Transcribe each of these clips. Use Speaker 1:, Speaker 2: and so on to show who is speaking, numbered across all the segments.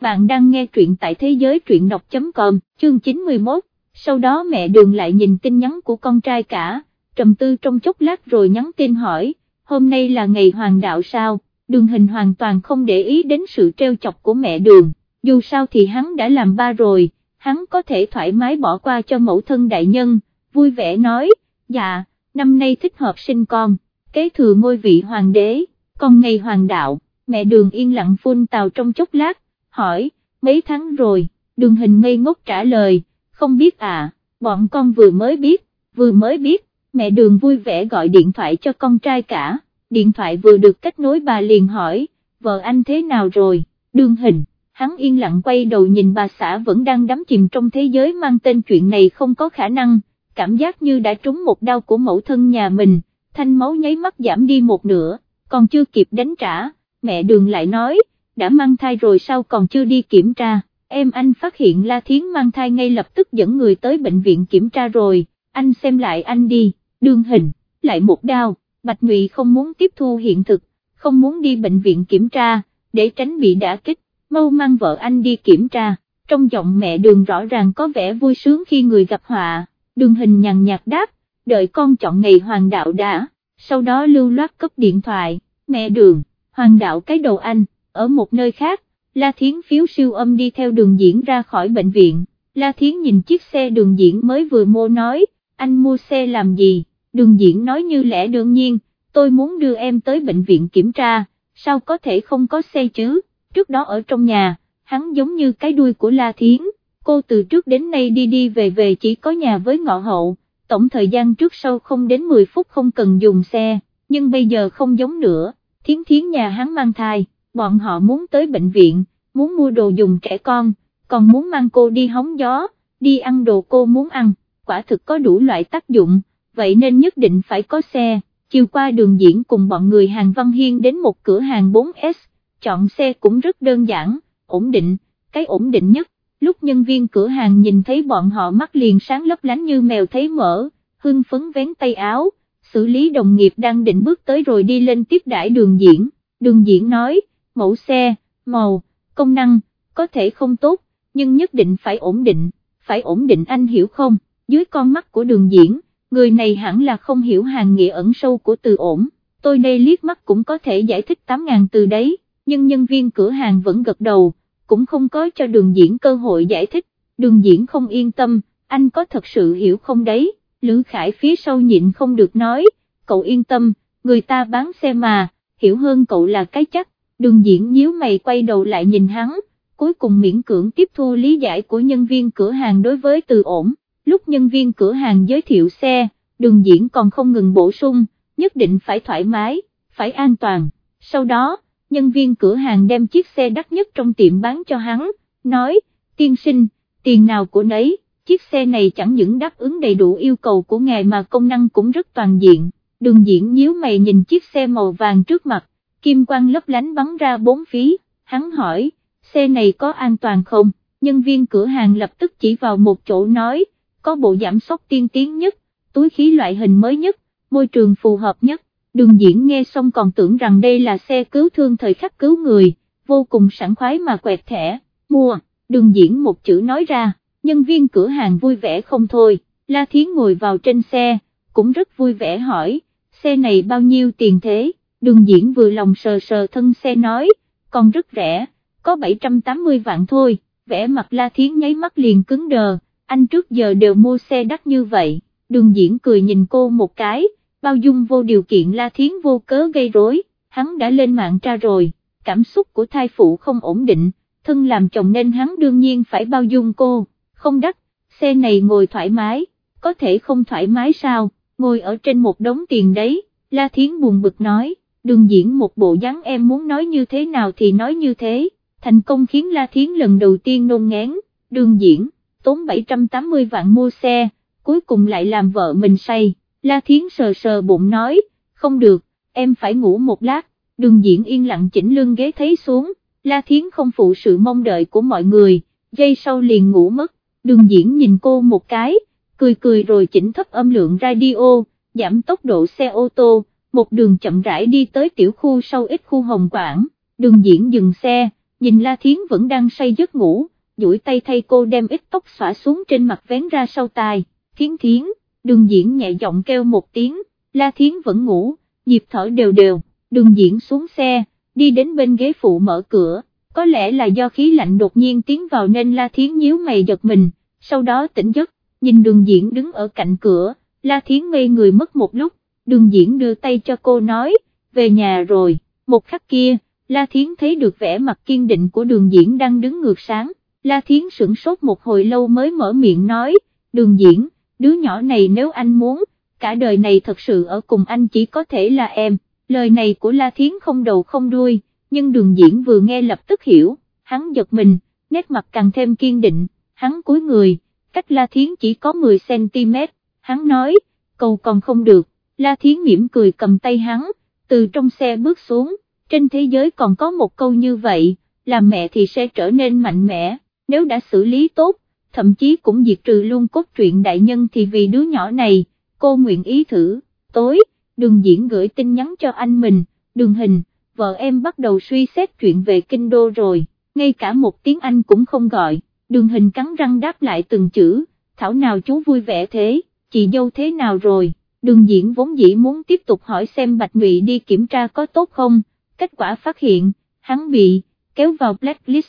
Speaker 1: bạn đang nghe truyện tại thế giới truyện đọc.com, chương 91, sau đó mẹ đường lại nhìn tin nhắn của con trai cả, trầm tư trong chốc lát rồi nhắn tin hỏi, hôm nay là ngày hoàng đạo sao, đường hình hoàn toàn không để ý đến sự treo chọc của mẹ đường, dù sao thì hắn đã làm ba rồi, hắn có thể thoải mái bỏ qua cho mẫu thân đại nhân, vui vẻ nói, dạ, năm nay thích hợp sinh con, kế thừa ngôi vị hoàng đế, còn ngày hoàng đạo, mẹ đường yên lặng phun tàu trong chốc lát, hỏi, mấy tháng rồi, đường hình ngây ngốc trả lời, không biết à, bọn con vừa mới biết, vừa mới biết, mẹ đường vui vẻ gọi điện thoại cho con trai cả, điện thoại vừa được kết nối bà liền hỏi, vợ anh thế nào rồi, đường hình, hắn yên lặng quay đầu nhìn bà xã vẫn đang đắm chìm trong thế giới mang tên chuyện này không có khả năng, cảm giác như đã trúng một đau của mẫu thân nhà mình, thanh máu nháy mắt giảm đi một nửa, còn chưa kịp đánh trả, mẹ đường lại nói, đã mang thai rồi sao còn chưa đi kiểm tra, em anh phát hiện La Thiến mang thai ngay lập tức dẫn người tới bệnh viện kiểm tra rồi, anh xem lại anh đi, đường hình, lại một đau, Bạch Ngụy không muốn tiếp thu hiện thực, không muốn đi bệnh viện kiểm tra, để tránh bị đả kích, mau mang vợ anh đi kiểm tra, trong giọng mẹ đường rõ ràng có vẻ vui sướng khi người gặp họa, đường hình nhàn nhạt đáp, đợi con chọn ngày hoàng đạo đã, sau đó lưu loát cấp điện thoại, mẹ đường, hoàng đạo cái đầu anh ở một nơi khác, La Thiến phiếu siêu âm đi theo đường diễn ra khỏi bệnh viện, La Thiến nhìn chiếc xe đường diễn mới vừa mua nói, anh mua xe làm gì, đường diễn nói như lẽ đương nhiên, tôi muốn đưa em tới bệnh viện kiểm tra, sao có thể không có xe chứ, trước đó ở trong nhà, hắn giống như cái đuôi của La Thiến, cô từ trước đến nay đi đi về về chỉ có nhà với ngọ hậu, tổng thời gian trước sau không đến 10 phút không cần dùng xe, nhưng bây giờ không giống nữa, thiến thiến nhà hắn mang thai bọn họ muốn tới bệnh viện, muốn mua đồ dùng trẻ con, còn muốn mang cô đi hóng gió, đi ăn đồ cô muốn ăn, quả thực có đủ loại tác dụng, vậy nên nhất định phải có xe, chiều qua đường diễn cùng bọn người hàng Văn Hiên đến một cửa hàng 4S, chọn xe cũng rất đơn giản, ổn định, cái ổn định nhất, lúc nhân viên cửa hàng nhìn thấy bọn họ mắt liền sáng lấp lánh như mèo thấy mỡ, hưng phấn vén tay áo, xử lý đồng nghiệp đang định bước tới rồi đi lên tiếp đãi đường diễn, đường diễn nói, mẫu xe, màu, công năng, có thể không tốt, nhưng nhất định phải ổn định, phải ổn định anh hiểu không, dưới con mắt của đường diễn, người này hẳn là không hiểu hàng nghĩa ẩn sâu của từ ổn, tôi đây liếc mắt cũng có thể giải thích 8.000 từ đấy, nhưng nhân viên cửa hàng vẫn gật đầu, cũng không có cho đường diễn cơ hội giải thích, đường diễn không yên tâm, anh có thật sự hiểu không đấy, Lữ Khải phía sau nhịn không được nói, cậu yên tâm, người ta bán xe mà, hiểu hơn cậu là cái chắc, đường diễn nhíu mày quay đầu lại nhìn hắn, cuối cùng miễn cưỡng tiếp thu lý giải của nhân viên cửa hàng đối với từ ổn, lúc nhân viên cửa hàng giới thiệu xe, đường diễn còn không ngừng bổ sung, nhất định phải thoải mái, phải an toàn, sau đó, nhân viên cửa hàng đem chiếc xe đắt nhất trong tiệm bán cho hắn, nói, tiên sinh, tiền nào của nấy, chiếc xe này chẳng những đáp ứng đầy đủ yêu cầu của ngài mà công năng cũng rất toàn diện, đường diễn nhíu mày nhìn chiếc xe màu vàng trước mặt, kim quang lấp lánh bắn ra bốn phí, hắn hỏi, xe này có an toàn không, nhân viên cửa hàng lập tức chỉ vào một chỗ nói, có bộ giảm sóc tiên tiến nhất, túi khí loại hình mới nhất, môi trường phù hợp nhất, đường diễn nghe xong còn tưởng rằng đây là xe cứu thương thời khắc cứu người, vô cùng sẵn khoái mà quẹt thẻ, mua, đường diễn một chữ nói ra, nhân viên cửa hàng vui vẻ không thôi, La Thiến ngồi vào trên xe, cũng rất vui vẻ hỏi, xe này bao nhiêu tiền thế? Đường diễn vừa lòng sờ sờ thân xe nói, còn rất rẻ, có 780 vạn thôi, vẽ mặt La Thiến nháy mắt liền cứng đờ, anh trước giờ đều mua xe đắt như vậy, đường diễn cười nhìn cô một cái, bao dung vô điều kiện La Thiến vô cớ gây rối, hắn đã lên mạng tra rồi, cảm xúc của thai phụ không ổn định, thân làm chồng nên hắn đương nhiên phải bao dung cô, không đắt, xe này ngồi thoải mái, có thể không thoải mái sao, ngồi ở trên một đống tiền đấy, La Thiến buồn bực nói đường diễn một bộ dáng em muốn nói như thế nào thì nói như thế, thành công khiến La Thiến lần đầu tiên nôn ngán, đường diễn, tốn 780 vạn mua xe, cuối cùng lại làm vợ mình say, La Thiến sờ sờ bụng nói, không được, em phải ngủ một lát, đường diễn yên lặng chỉnh lưng ghế thấy xuống, La Thiến không phụ sự mong đợi của mọi người, giây sau liền ngủ mất, đường diễn nhìn cô một cái, cười cười rồi chỉnh thấp âm lượng radio, giảm tốc độ xe ô tô, một đường chậm rãi đi tới tiểu khu sau ít khu hồng quảng, đường diễn dừng xe, nhìn La Thiến vẫn đang say giấc ngủ, duỗi tay thay cô đem ít tóc xõa xuống trên mặt vén ra sau tai, Thiến Thiến, đường diễn nhẹ giọng kêu một tiếng, La Thiến vẫn ngủ, nhịp thở đều đều, đường diễn xuống xe, đi đến bên ghế phụ mở cửa, có lẽ là do khí lạnh đột nhiên tiến vào nên La Thiến nhíu mày giật mình, sau đó tỉnh giấc, nhìn đường diễn đứng ở cạnh cửa, La Thiến ngây người mất một lúc, đường diễn đưa tay cho cô nói, về nhà rồi, một khắc kia, La Thiến thấy được vẻ mặt kiên định của đường diễn đang đứng ngược sáng, La Thiến sửng sốt một hồi lâu mới mở miệng nói, đường diễn, đứa nhỏ này nếu anh muốn, cả đời này thật sự ở cùng anh chỉ có thể là em, lời này của La Thiến không đầu không đuôi, nhưng đường diễn vừa nghe lập tức hiểu, hắn giật mình, nét mặt càng thêm kiên định, hắn cúi người, cách La Thiến chỉ có 10cm, hắn nói, cầu còn không được, La Thiến mỉm cười cầm tay hắn, từ trong xe bước xuống, trên thế giới còn có một câu như vậy, làm mẹ thì sẽ trở nên mạnh mẽ, nếu đã xử lý tốt, thậm chí cũng diệt trừ luôn cốt truyện đại nhân thì vì đứa nhỏ này, cô nguyện ý thử, tối, đường diễn gửi tin nhắn cho anh mình, đường hình, vợ em bắt đầu suy xét chuyện về kinh đô rồi, ngay cả một tiếng Anh cũng không gọi, đường hình cắn răng đáp lại từng chữ, thảo nào chú vui vẻ thế, chị dâu thế nào rồi, đường diễn vốn dĩ muốn tiếp tục hỏi xem Bạch Ngụy đi kiểm tra có tốt không, kết quả phát hiện, hắn bị, kéo vào blacklist,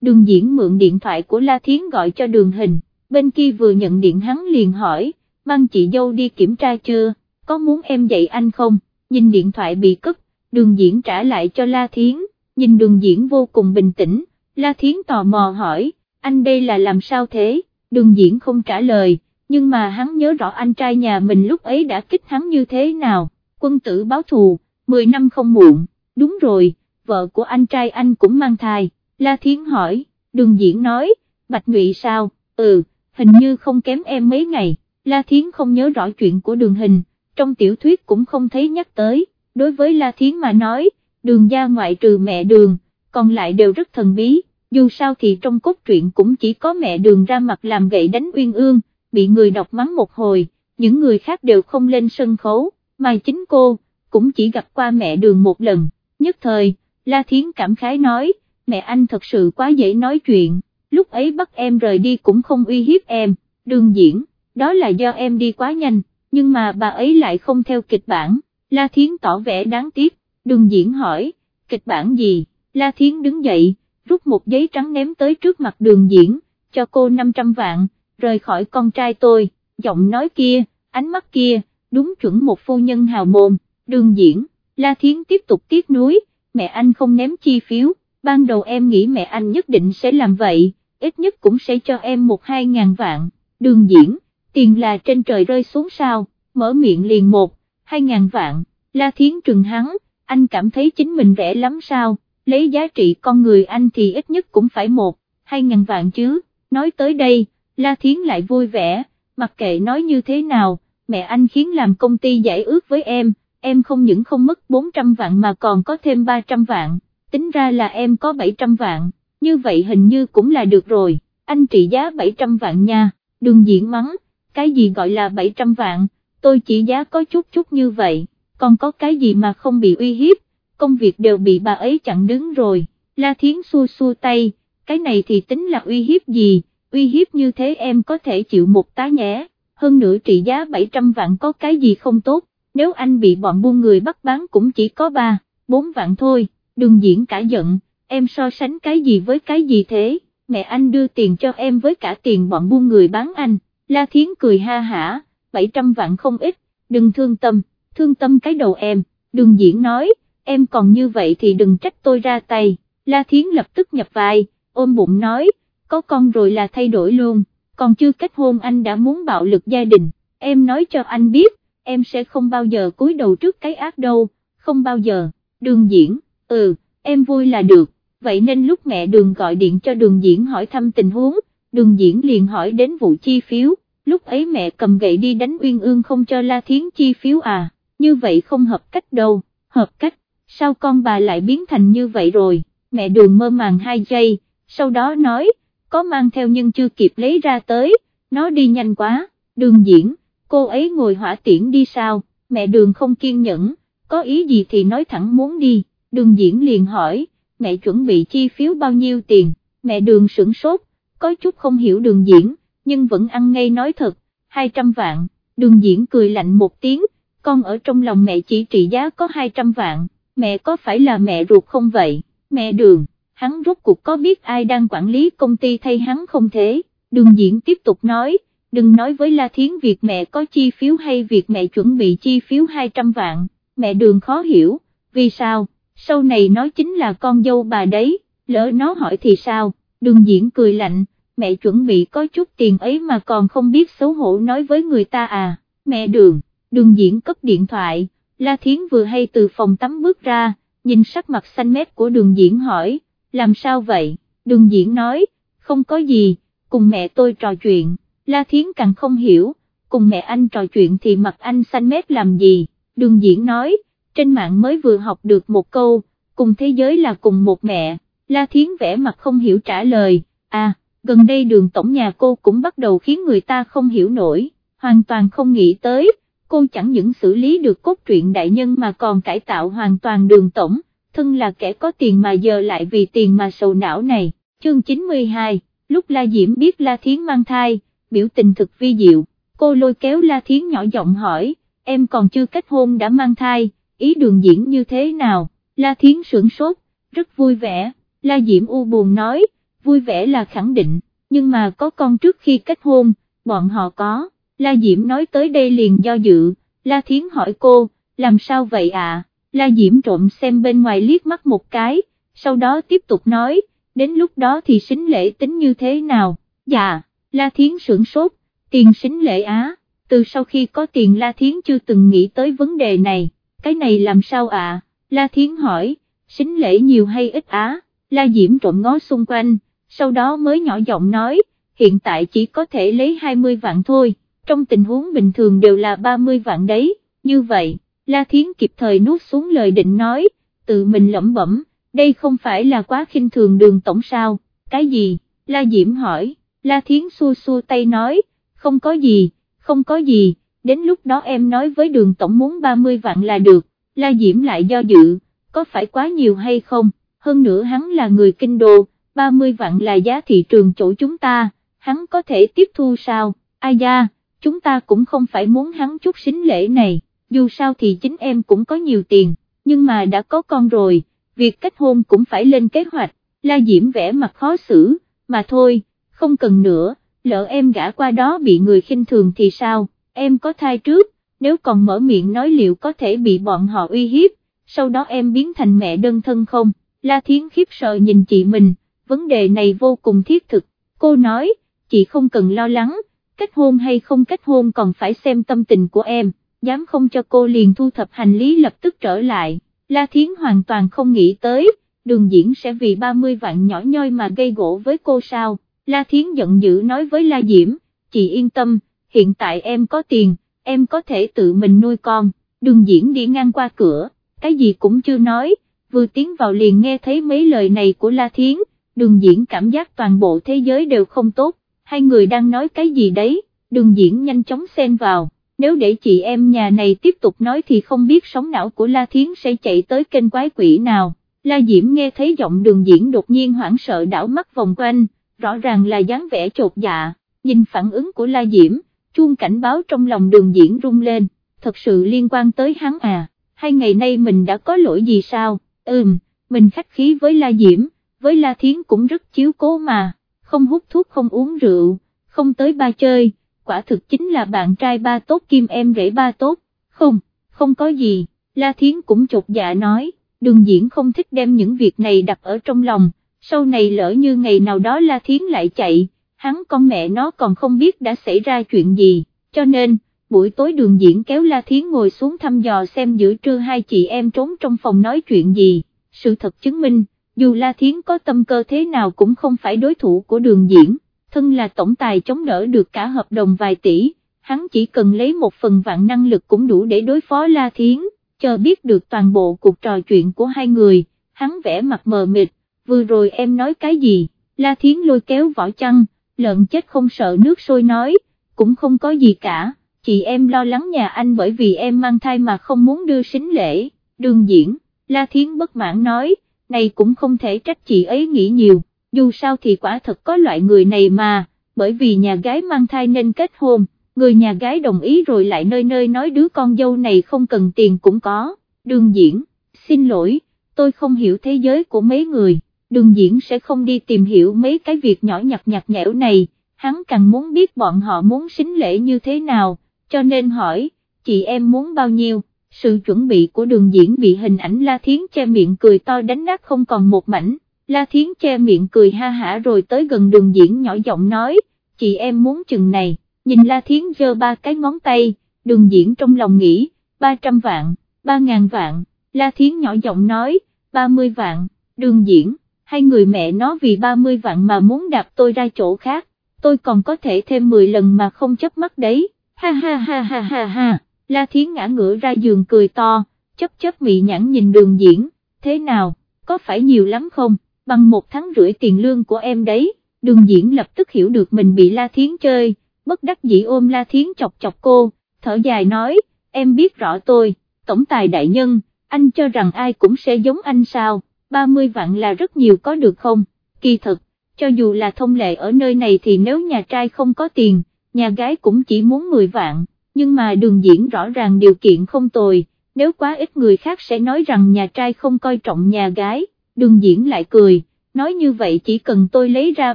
Speaker 1: đường diễn mượn điện thoại của La Thiến gọi cho đường hình, bên kia vừa nhận điện hắn liền hỏi, mang chị dâu đi kiểm tra chưa, có muốn em dạy anh không, nhìn điện thoại bị cất, đường diễn trả lại cho La Thiến, nhìn đường diễn vô cùng bình tĩnh, La Thiến tò mò hỏi, anh đây là làm sao thế, đường diễn không trả lời, nhưng mà hắn nhớ rõ anh trai nhà mình lúc ấy đã kích hắn như thế nào, quân tử báo thù, 10 năm không muộn, đúng rồi, vợ của anh trai anh cũng mang thai, La Thiến hỏi, đường diễn nói, Bạch Ngụy sao, ừ, hình như không kém em mấy ngày, La Thiến không nhớ rõ chuyện của đường hình, trong tiểu thuyết cũng không thấy nhắc tới, đối với La Thiến mà nói, đường gia ngoại trừ mẹ đường, còn lại đều rất thần bí, dù sao thì trong cốt truyện cũng chỉ có mẹ đường ra mặt làm gậy đánh uyên ương, bị người đọc mắng một hồi, những người khác đều không lên sân khấu, mà chính cô, cũng chỉ gặp qua mẹ đường một lần, nhất thời, La Thiến cảm khái nói, mẹ anh thật sự quá dễ nói chuyện, lúc ấy bắt em rời đi cũng không uy hiếp em, đường diễn, đó là do em đi quá nhanh, nhưng mà bà ấy lại không theo kịch bản, La Thiến tỏ vẻ đáng tiếc, đường diễn hỏi, kịch bản gì, La Thiến đứng dậy, rút một giấy trắng ném tới trước mặt đường diễn, cho cô 500 vạn, rời khỏi con trai tôi, giọng nói kia, ánh mắt kia, đúng chuẩn một phu nhân hào môn, đường diễn, La Thiến tiếp tục tiếc nuối, mẹ anh không ném chi phiếu, ban đầu em nghĩ mẹ anh nhất định sẽ làm vậy, ít nhất cũng sẽ cho em một hai ngàn vạn, đường diễn, tiền là trên trời rơi xuống sao, mở miệng liền một, hai ngàn vạn, La Thiến trừng hắn, anh cảm thấy chính mình rẻ lắm sao, lấy giá trị con người anh thì ít nhất cũng phải một, hai ngàn vạn chứ, nói tới đây, La Thiến lại vui vẻ, mặc kệ nói như thế nào, mẹ anh khiến làm công ty giải ước với em, em không những không mất 400 vạn mà còn có thêm 300 vạn, tính ra là em có 700 vạn, như vậy hình như cũng là được rồi, anh trị giá 700 vạn nha, đừng diễn mắng, cái gì gọi là 700 vạn, tôi chỉ giá có chút chút như vậy, còn có cái gì mà không bị uy hiếp, công việc đều bị bà ấy chặn đứng rồi, La Thiến xua xua tay, cái này thì tính là uy hiếp gì, uy hiếp như thế em có thể chịu một tá nhé, hơn nữa trị giá 700 vạn có cái gì không tốt, nếu anh bị bọn buôn người bắt bán cũng chỉ có 3, 4 vạn thôi, đừng diễn cả giận, em so sánh cái gì với cái gì thế, mẹ anh đưa tiền cho em với cả tiền bọn buôn người bán anh, La Thiến cười ha hả, 700 vạn không ít, đừng thương tâm, thương tâm cái đầu em, đừng diễn nói, em còn như vậy thì đừng trách tôi ra tay, La Thiến lập tức nhập vai, ôm bụng nói, có con rồi là thay đổi luôn, còn chưa kết hôn anh đã muốn bạo lực gia đình, em nói cho anh biết, em sẽ không bao giờ cúi đầu trước cái ác đâu, không bao giờ, đường diễn, ừ, em vui là được, vậy nên lúc mẹ đường gọi điện cho đường diễn hỏi thăm tình huống, đường diễn liền hỏi đến vụ chi phiếu, lúc ấy mẹ cầm gậy đi đánh uyên ương không cho La Thiến chi phiếu à, như vậy không hợp cách đâu, hợp cách, sao con bà lại biến thành như vậy rồi, mẹ đường mơ màng hai giây, sau đó nói, có mang theo nhưng chưa kịp lấy ra tới, nó đi nhanh quá, đường diễn, cô ấy ngồi hỏa tiễn đi sao, mẹ đường không kiên nhẫn, có ý gì thì nói thẳng muốn đi, đường diễn liền hỏi, mẹ chuẩn bị chi phiếu bao nhiêu tiền, mẹ đường sửng sốt, có chút không hiểu đường diễn, nhưng vẫn ăn ngay nói thật, 200 vạn, đường diễn cười lạnh một tiếng, con ở trong lòng mẹ chỉ trị giá có 200 vạn, mẹ có phải là mẹ ruột không vậy, mẹ đường, hắn rốt cuộc có biết ai đang quản lý công ty thay hắn không thế, đường diễn tiếp tục nói, đừng nói với La Thiến việc mẹ có chi phiếu hay việc mẹ chuẩn bị chi phiếu 200 vạn, mẹ đường khó hiểu, vì sao, sau này nó chính là con dâu bà đấy, lỡ nó hỏi thì sao, đường diễn cười lạnh, mẹ chuẩn bị có chút tiền ấy mà còn không biết xấu hổ nói với người ta à, mẹ đường, đường diễn cất điện thoại, La Thiến vừa hay từ phòng tắm bước ra, nhìn sắc mặt xanh mét của đường diễn hỏi, làm sao vậy, đường diễn nói, không có gì, cùng mẹ tôi trò chuyện, La Thiến càng không hiểu, cùng mẹ anh trò chuyện thì mặt anh xanh mét làm gì, đường diễn nói, trên mạng mới vừa học được một câu, cùng thế giới là cùng một mẹ, La Thiến vẽ mặt không hiểu trả lời, à, gần đây đường tổng nhà cô cũng bắt đầu khiến người ta không hiểu nổi, hoàn toàn không nghĩ tới, cô chẳng những xử lý được cốt truyện đại nhân mà còn cải tạo hoàn toàn đường tổng, thân là kẻ có tiền mà giờ lại vì tiền mà sầu não này, chương 92, lúc La Diễm biết La Thiến mang thai, biểu tình thực vi diệu, cô lôi kéo La Thiến nhỏ giọng hỏi, em còn chưa kết hôn đã mang thai, ý đường diễn như thế nào, La Thiến sửng sốt, rất vui vẻ, La Diễm u buồn nói, vui vẻ là khẳng định, nhưng mà có con trước khi kết hôn, bọn họ có, La Diễm nói tới đây liền do dự, La Thiến hỏi cô, làm sao vậy à, La Diễm trộm xem bên ngoài liếc mắt một cái, sau đó tiếp tục nói, đến lúc đó thì xính lễ tính như thế nào, dạ, La Thiến sưởng sốt, tiền xính lễ á, từ sau khi có tiền La Thiến chưa từng nghĩ tới vấn đề này, cái này làm sao ạ, à? La Thiến hỏi, xính lễ nhiều hay ít á, La Diễm trộm ngó xung quanh, sau đó mới nhỏ giọng nói, hiện tại chỉ có thể lấy 20 vạn thôi, trong tình huống bình thường đều là 30 vạn đấy, như vậy, La Thiến kịp thời nuốt xuống lời định nói, tự mình lẩm bẩm, đây không phải là quá khinh thường đường tổng sao, cái gì, La Diễm hỏi, La Thiến xua xua tay nói, không có gì, không có gì, đến lúc đó em nói với đường tổng muốn 30 vạn là được, La Diễm lại do dự, có phải quá nhiều hay không, hơn nữa hắn là người kinh đô, 30 vạn là giá thị trường chỗ chúng ta, hắn có thể tiếp thu sao, ai da, chúng ta cũng không phải muốn hắn chút xính lễ này, dù sao thì chính em cũng có nhiều tiền, nhưng mà đã có con rồi, việc kết hôn cũng phải lên kế hoạch, La Diễm vẽ mặt khó xử, mà thôi, không cần nữa, lỡ em gã qua đó bị người khinh thường thì sao, em có thai trước, nếu còn mở miệng nói liệu có thể bị bọn họ uy hiếp, sau đó em biến thành mẹ đơn thân không, La Thiến khiếp sợ nhìn chị mình, vấn đề này vô cùng thiết thực, cô nói, chị không cần lo lắng, kết hôn hay không kết hôn còn phải xem tâm tình của em, dám không cho cô liền thu thập hành lý lập tức trở lại, La Thiến hoàn toàn không nghĩ tới, đường diễn sẽ vì 30 vạn nhỏ nhoi mà gây gỗ với cô sao, La Thiến giận dữ nói với La Diễm, chị yên tâm, hiện tại em có tiền, em có thể tự mình nuôi con, đường diễn đi ngang qua cửa, cái gì cũng chưa nói, vừa tiến vào liền nghe thấy mấy lời này của La Thiến, đường diễn cảm giác toàn bộ thế giới đều không tốt, hai người đang nói cái gì đấy, đường diễn nhanh chóng xen vào, nếu để chị em nhà này tiếp tục nói thì không biết sóng não của La Thiến sẽ chạy tới kênh quái quỷ nào, La Diễm nghe thấy giọng đường diễn đột nhiên hoảng sợ đảo mắt vòng quanh, rõ ràng là dáng vẻ chột dạ, nhìn phản ứng của La Diễm, chuông cảnh báo trong lòng đường diễn rung lên, thật sự liên quan tới hắn à, hai ngày nay mình đã có lỗi gì sao, ừm, mình khách khí với La Diễm, với La Thiến cũng rất chiếu cố mà, không hút thuốc không uống rượu, không tới ba chơi, quả thực chính là bạn trai ba tốt kim em rể ba tốt, không, không có gì, La Thiến cũng chột dạ nói, đường diễn không thích đem những việc này đặt ở trong lòng, sau này lỡ như ngày nào đó La Thiến lại chạy, hắn con mẹ nó còn không biết đã xảy ra chuyện gì, cho nên, buổi tối đường diễn kéo La Thiến ngồi xuống thăm dò xem giữa trưa hai chị em trốn trong phòng nói chuyện gì, sự thật chứng minh, dù La Thiến có tâm cơ thế nào cũng không phải đối thủ của đường diễn, thân là tổng tài chống đỡ được cả hợp đồng vài tỷ, hắn chỉ cần lấy một phần vạn năng lực cũng đủ để đối phó La Thiến, chờ biết được toàn bộ cuộc trò chuyện của hai người, hắn vẽ mặt mờ mịt, vừa rồi em nói cái gì, La Thiến lôi kéo vỏ chăn, lợn chết không sợ nước sôi nói, cũng không có gì cả, chị em lo lắng nhà anh bởi vì em mang thai mà không muốn đưa sính lễ, đường diễn, La Thiến bất mãn nói, này cũng không thể trách chị ấy nghĩ nhiều, dù sao thì quả thật có loại người này mà, bởi vì nhà gái mang thai nên kết hôn, người nhà gái đồng ý rồi lại nơi nơi nói đứa con dâu này không cần tiền cũng có, đường diễn, xin lỗi, tôi không hiểu thế giới của mấy người, đường diễn sẽ không đi tìm hiểu mấy cái việc nhỏ nhặt nhặt nhẽo này, hắn càng muốn biết bọn họ muốn xính lễ như thế nào, cho nên hỏi, chị em muốn bao nhiêu, sự chuẩn bị của đường diễn bị hình ảnh La Thiến che miệng cười to đánh nát không còn một mảnh, La Thiến che miệng cười ha hả rồi tới gần đường diễn nhỏ giọng nói, chị em muốn chừng này, nhìn La Thiến giơ ba cái ngón tay, đường diễn trong lòng nghĩ, 300 vạn, 3.000 vạn, La Thiến nhỏ giọng nói, 30 vạn, đường diễn, hai người mẹ nó vì 30 vạn mà muốn đạp tôi ra chỗ khác, tôi còn có thể thêm 10 lần mà không chấp mắt đấy, ha ha ha ha ha ha, La Thiến ngã ngửa ra giường cười to, chấp chấp mị nhãn nhìn đường diễn, thế nào, có phải nhiều lắm không, bằng một tháng rưỡi tiền lương của em đấy, đường diễn lập tức hiểu được mình bị La Thiến chơi, bất đắc dĩ ôm La Thiến chọc chọc cô, thở dài nói, em biết rõ tôi, tổng tài đại nhân, anh cho rằng ai cũng sẽ giống anh sao, 30 vạn là rất nhiều có được không, kỳ thật, cho dù là thông lệ ở nơi này thì nếu nhà trai không có tiền, nhà gái cũng chỉ muốn 10 vạn, nhưng mà đường diễn rõ ràng điều kiện không tồi, nếu quá ít người khác sẽ nói rằng nhà trai không coi trọng nhà gái, đường diễn lại cười, nói như vậy chỉ cần tôi lấy ra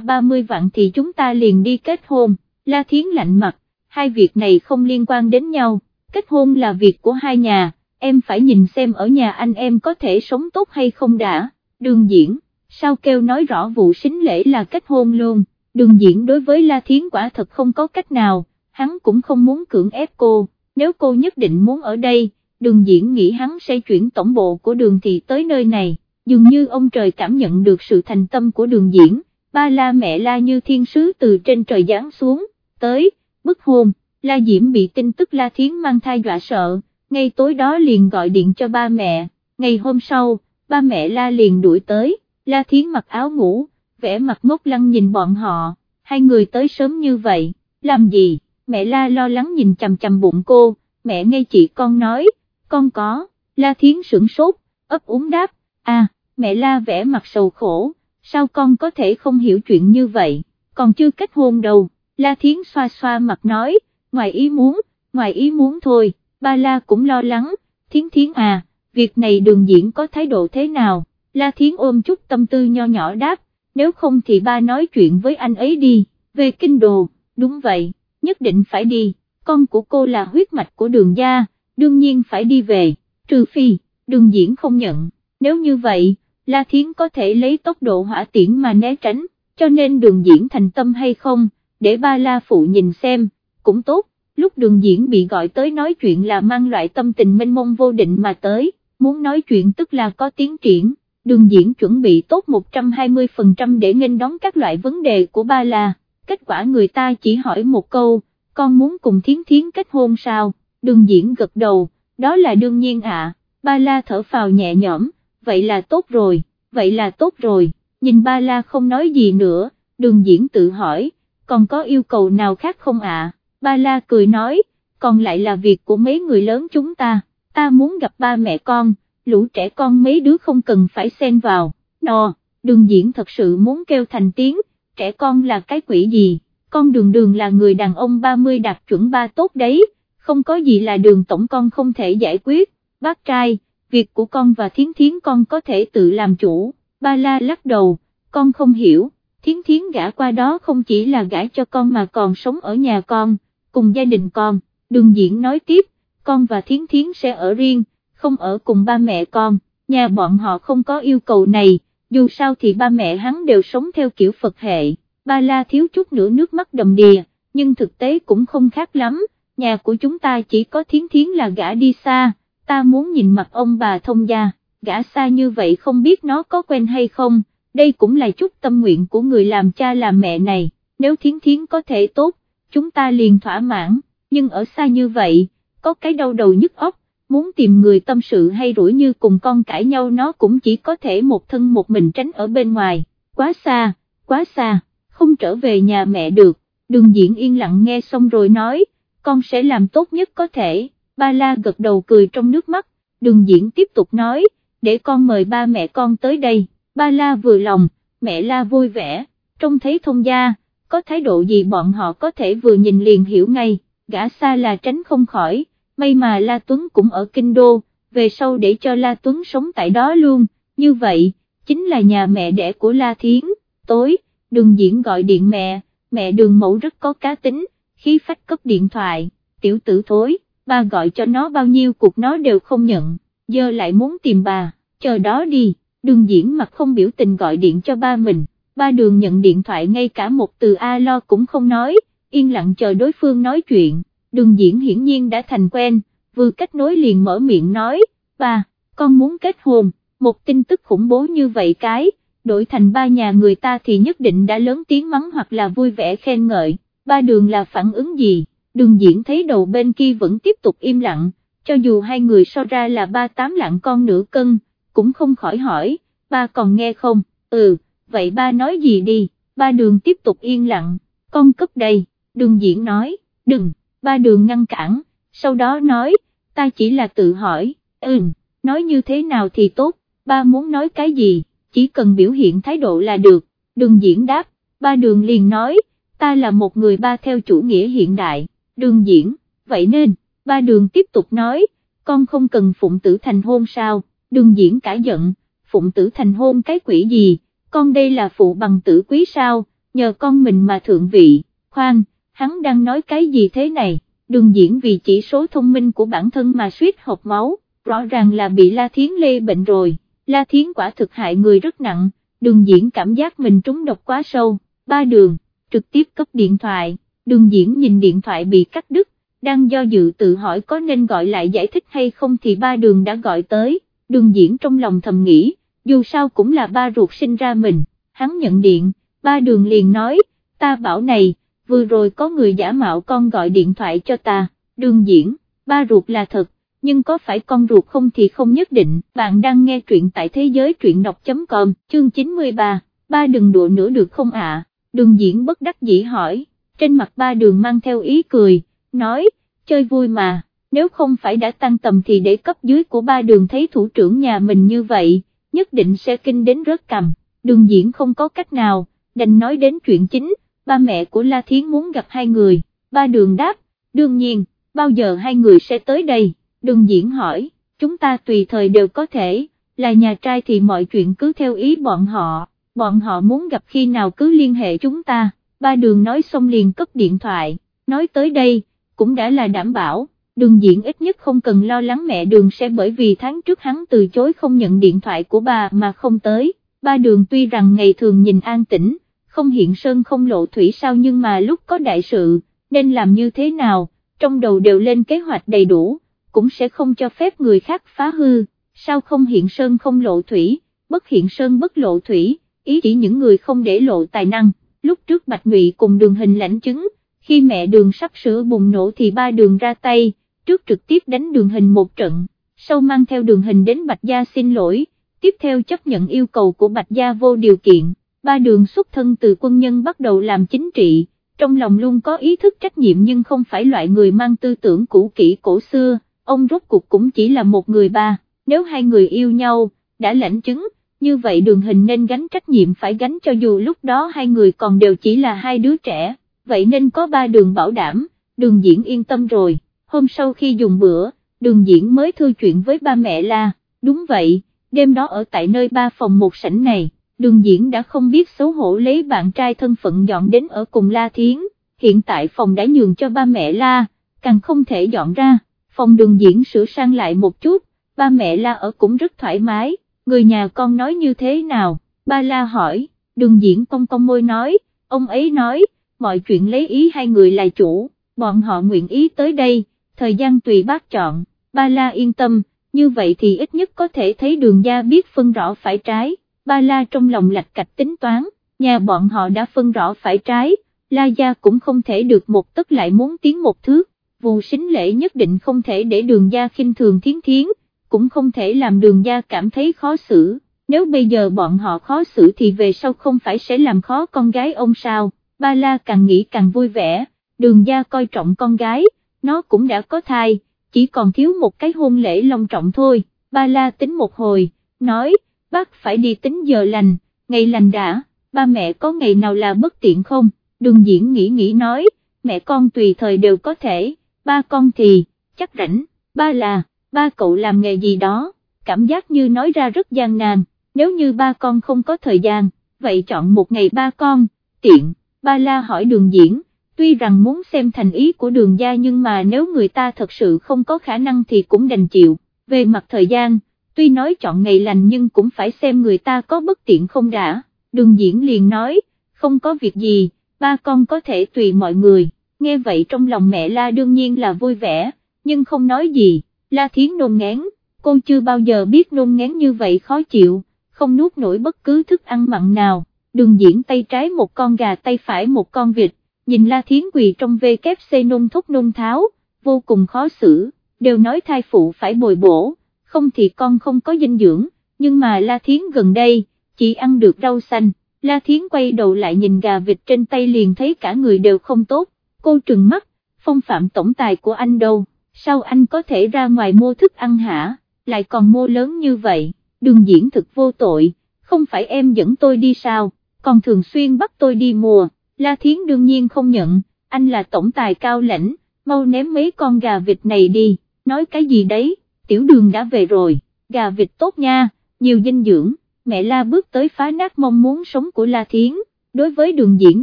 Speaker 1: 30 vạn thì chúng ta liền đi kết hôn, La Thiến lạnh mặt, hai việc này không liên quan đến nhau, kết hôn là việc của hai nhà, em phải nhìn xem ở nhà anh em có thể sống tốt hay không đã, đường diễn, sao kêu nói rõ vụ xính lễ là kết hôn luôn, đường diễn đối với La Thiến quả thật không có cách nào, hắn cũng không muốn cưỡng ép cô, nếu cô nhất định muốn ở đây, đường diễn nghĩ hắn sẽ chuyển tổng bộ của đường thị tới nơi này, dường như ông trời cảm nhận được sự thành tâm của đường diễn, ba la mẹ la như thiên sứ từ trên trời giáng xuống, tới, bức hôn, la diễm bị tin tức la thiến mang thai dọa sợ, ngay tối đó liền gọi điện cho ba mẹ, ngày hôm sau, ba mẹ la liền đuổi tới, la thiến mặc áo ngủ, vẽ mặt ngốc lăng nhìn bọn họ, hai người tới sớm như vậy, làm gì, mẹ la lo lắng nhìn chằm chằm bụng cô, mẹ nghe chị con nói, con có, la thiến sửng sốt, ấp úng đáp, à, mẹ la vẽ mặt sầu khổ, sao con có thể không hiểu chuyện như vậy, còn chưa kết hôn đâu, la thiến xoa xoa mặt nói, ngoài ý muốn, ngoài ý muốn thôi, ba la cũng lo lắng, thiến thiến à, việc này đường diễn có thái độ thế nào, la thiến ôm chút tâm tư nho nhỏ đáp, nếu không thì ba nói chuyện với anh ấy đi, về kinh đồ, đúng vậy, nhất định phải đi, con của cô là huyết mạch của đường gia, đương nhiên phải đi về, trừ phi, đường diễn không nhận, nếu như vậy, La Thiến có thể lấy tốc độ hỏa tiễn mà né tránh, cho nên đường diễn thành tâm hay không, để ba La Phụ nhìn xem, cũng tốt, lúc đường diễn bị gọi tới nói chuyện là mang loại tâm tình mênh mông vô định mà tới, muốn nói chuyện tức là có tiến triển, đường diễn chuẩn bị tốt 120% để nghênh đón các loại vấn đề của ba La, kết quả người ta chỉ hỏi một câu, con muốn cùng thiến thiến kết hôn sao, đường diễn gật đầu, đó là đương nhiên ạ, ba La thở phào nhẹ nhõm, vậy là tốt rồi, vậy là tốt rồi, nhìn ba la không nói gì nữa, đường diễn tự hỏi, còn có yêu cầu nào khác không ạ, ba la cười nói, còn lại là việc của mấy người lớn chúng ta, ta muốn gặp ba mẹ con, lũ trẻ con mấy đứa không cần phải xen vào, no, đường diễn thật sự muốn kêu thành tiếng, trẻ con là cái quỷ gì, con đường đường là người đàn ông 30 đạt chuẩn ba tốt đấy, không có gì là đường tổng con không thể giải quyết, bác trai, việc của con và thiến thiến con có thể tự làm chủ, ba la lắc đầu, con không hiểu, thiến thiến gã qua đó không chỉ là gã cho con mà còn sống ở nhà con, cùng gia đình con, đường diễn nói tiếp, con và thiến thiến sẽ ở riêng, không ở cùng ba mẹ con, nhà bọn họ không có yêu cầu này, dù sao thì ba mẹ hắn đều sống theo kiểu Phật hệ, ba la thiếu chút nữa nước mắt đầm đìa, nhưng thực tế cũng không khác lắm, nhà của chúng ta chỉ có thiến thiến là gã đi xa ta muốn nhìn mặt ông bà thông gia, gã xa như vậy không biết nó có quen hay không, đây cũng là chút tâm nguyện của người làm cha làm mẹ này, nếu thiến thiến có thể tốt, chúng ta liền thỏa mãn, nhưng ở xa như vậy, có cái đau đầu nhức óc, muốn tìm người tâm sự hay rủi như cùng con cãi nhau nó cũng chỉ có thể một thân một mình tránh ở bên ngoài, quá xa, quá xa, không trở về nhà mẹ được, đường diễn yên lặng nghe xong rồi nói, con sẽ làm tốt nhất có thể ba la gật đầu cười trong nước mắt, đường diễn tiếp tục nói, để con mời ba mẹ con tới đây, ba la vừa lòng, mẹ la vui vẻ, trông thấy thông gia, có thái độ gì bọn họ có thể vừa nhìn liền hiểu ngay, gã xa là tránh không khỏi, may mà La Tuấn cũng ở Kinh Đô, về sau để cho La Tuấn sống tại đó luôn, như vậy, chính là nhà mẹ đẻ của La Thiến, tối, đường diễn gọi điện mẹ, mẹ đường mẫu rất có cá tính, khí phách cấp điện thoại, tiểu tử thối, ba gọi cho nó bao nhiêu cuộc nó đều không nhận, giờ lại muốn tìm bà, chờ đó đi, đường diễn mặt không biểu tình gọi điện cho ba mình, ba đường nhận điện thoại ngay cả một từ alo cũng không nói, yên lặng chờ đối phương nói chuyện, đường diễn hiển nhiên đã thành quen, vừa kết nối liền mở miệng nói, ba, con muốn kết hôn, một tin tức khủng bố như vậy cái, đổi thành ba nhà người ta thì nhất định đã lớn tiếng mắng hoặc là vui vẻ khen ngợi, ba đường là phản ứng gì, đường diễn thấy đầu bên kia vẫn tiếp tục im lặng, cho dù hai người so ra là ba tám lạng con nửa cân, cũng không khỏi hỏi, ba còn nghe không, ừ, vậy ba nói gì đi, ba đường tiếp tục yên lặng, con cấp đây, đường diễn nói, đừng, ba đường ngăn cản, sau đó nói, ta chỉ là tự hỏi, ừm, nói như thế nào thì tốt, ba muốn nói cái gì, chỉ cần biểu hiện thái độ là được, đường diễn đáp, ba đường liền nói, ta là một người ba theo chủ nghĩa hiện đại, đường diễn, vậy nên, ba đường tiếp tục nói, con không cần phụng tử thành hôn sao, đường diễn cả giận, phụng tử thành hôn cái quỷ gì, con đây là phụ bằng tử quý sao, nhờ con mình mà thượng vị, khoan, hắn đang nói cái gì thế này, đường diễn vì chỉ số thông minh của bản thân mà suýt hộp máu, rõ ràng là bị La Thiến Lê bệnh rồi, La Thiến quả thực hại người rất nặng, đường diễn cảm giác mình trúng độc quá sâu, ba đường, trực tiếp cấp điện thoại, đường diễn nhìn điện thoại bị cắt đứt, đang do dự tự hỏi có nên gọi lại giải thích hay không thì ba đường đã gọi tới, đường diễn trong lòng thầm nghĩ, dù sao cũng là ba ruột sinh ra mình, hắn nhận điện, ba đường liền nói, ta bảo này, vừa rồi có người giả mạo con gọi điện thoại cho ta, đường diễn, ba ruột là thật, nhưng có phải con ruột không thì không nhất định, bạn đang nghe truyện tại thế giới truyện đọc.com, chương 93, ba đừng đùa nữa được không ạ, đường diễn bất đắc dĩ hỏi, trên mặt ba đường mang theo ý cười, nói, chơi vui mà, nếu không phải đã tăng tầm thì để cấp dưới của ba đường thấy thủ trưởng nhà mình như vậy, nhất định sẽ kinh đến rớt cầm, đường diễn không có cách nào, đành nói đến chuyện chính, ba mẹ của La Thiến muốn gặp hai người, ba đường đáp, đương nhiên, bao giờ hai người sẽ tới đây, đường diễn hỏi, chúng ta tùy thời đều có thể, là nhà trai thì mọi chuyện cứ theo ý bọn họ, bọn họ muốn gặp khi nào cứ liên hệ chúng ta, ba đường nói xong liền cấp điện thoại, nói tới đây, cũng đã là đảm bảo, đường diễn ít nhất không cần lo lắng mẹ đường sẽ bởi vì tháng trước hắn từ chối không nhận điện thoại của bà mà không tới, ba đường tuy rằng ngày thường nhìn an tĩnh, không hiện sơn không lộ thủy sao nhưng mà lúc có đại sự, nên làm như thế nào, trong đầu đều lên kế hoạch đầy đủ, cũng sẽ không cho phép người khác phá hư, sao không hiện sơn không lộ thủy, bất hiện sơn bất lộ thủy, ý chỉ những người không để lộ tài năng, lúc trước Bạch Ngụy cùng đường hình lãnh chứng, khi mẹ đường sắp sửa bùng nổ thì ba đường ra tay, trước trực tiếp đánh đường hình một trận, sau mang theo đường hình đến Bạch Gia xin lỗi, tiếp theo chấp nhận yêu cầu của Bạch Gia vô điều kiện ba đường xuất thân từ quân nhân bắt đầu làm chính trị, trong lòng luôn có ý thức trách nhiệm nhưng không phải loại người mang tư tưởng cũ kỹ cổ xưa, ông rốt cuộc cũng chỉ là một người ba, nếu hai người yêu nhau, đã lãnh chứng, như vậy đường hình nên gánh trách nhiệm phải gánh cho dù lúc đó hai người còn đều chỉ là hai đứa trẻ, vậy nên có ba đường bảo đảm, đường diễn yên tâm rồi, hôm sau khi dùng bữa, đường diễn mới thư chuyện với ba mẹ la, đúng vậy, đêm đó ở tại nơi ba phòng một sảnh này đường diễn đã không biết xấu hổ lấy bạn trai thân phận dọn đến ở cùng La Thiến, hiện tại phòng đã nhường cho ba mẹ La, càng không thể dọn ra, phòng đường diễn sửa sang lại một chút, ba mẹ La ở cũng rất thoải mái, người nhà con nói như thế nào, ba La hỏi, đường diễn cong cong môi nói, ông ấy nói, mọi chuyện lấy ý hai người là chủ, bọn họ nguyện ý tới đây, thời gian tùy bác chọn, ba La yên tâm, như vậy thì ít nhất có thể thấy đường gia biết phân rõ phải trái. Ba la trong lòng lạch cạch tính toán, nhà bọn họ đã phân rõ phải trái, la gia cũng không thể được một tức lại muốn tiến một thước, vụ xính lễ nhất định không thể để đường gia khinh thường thiến thiến, cũng không thể làm đường gia cảm thấy khó xử, nếu bây giờ bọn họ khó xử thì về sau không phải sẽ làm khó con gái ông sao, ba la càng nghĩ càng vui vẻ, đường gia coi trọng con gái, nó cũng đã có thai, chỉ còn thiếu một cái hôn lễ long trọng thôi, ba la tính một hồi nói, bác phải đi tính giờ lành, ngày lành đã, ba mẹ có ngày nào là bất tiện không, đường diễn nghĩ nghĩ nói, mẹ con tùy thời đều có thể, ba con thì, chắc rảnh, ba là, ba cậu làm nghề gì đó, cảm giác như nói ra rất gian nan, nếu như ba con không có thời gian, vậy chọn một ngày ba con, tiện, ba la hỏi đường diễn, tuy rằng muốn xem thành ý của đường gia nhưng mà nếu người ta thật sự không có khả năng thì cũng đành chịu, về mặt thời gian, tuy nói chọn ngày lành nhưng cũng phải xem người ta có bất tiện không đã, đường diễn liền nói, không có việc gì, ba con có thể tùy mọi người, nghe vậy trong lòng mẹ la đương nhiên là vui vẻ, nhưng không nói gì, la thiến nôn ngán, cô chưa bao giờ biết nôn ngán như vậy khó chịu, không nuốt nổi bất cứ thức ăn mặn nào, đường diễn tay trái một con gà tay phải một con vịt, nhìn La Thiến quỳ trong VKC nôn thúc nôn tháo, vô cùng khó xử, đều nói thai phụ phải bồi bổ, không thì con không có dinh dưỡng, nhưng mà La Thiến gần đây, chỉ ăn được rau xanh, La Thiến quay đầu lại nhìn gà vịt trên tay liền thấy cả người đều không tốt, cô trừng mắt, phong phạm tổng tài của anh đâu, sao anh có thể ra ngoài mua thức ăn hả, lại còn mua lớn như vậy, đường diễn thực vô tội, không phải em dẫn tôi đi sao, còn thường xuyên bắt tôi đi mua, La Thiến đương nhiên không nhận, anh là tổng tài cao lãnh, mau ném mấy con gà vịt này đi, nói cái gì đấy, tiểu đường đã về rồi, gà vịt tốt nha, nhiều dinh dưỡng, mẹ La bước tới phá nát mong muốn sống của La Thiến, đối với đường diễn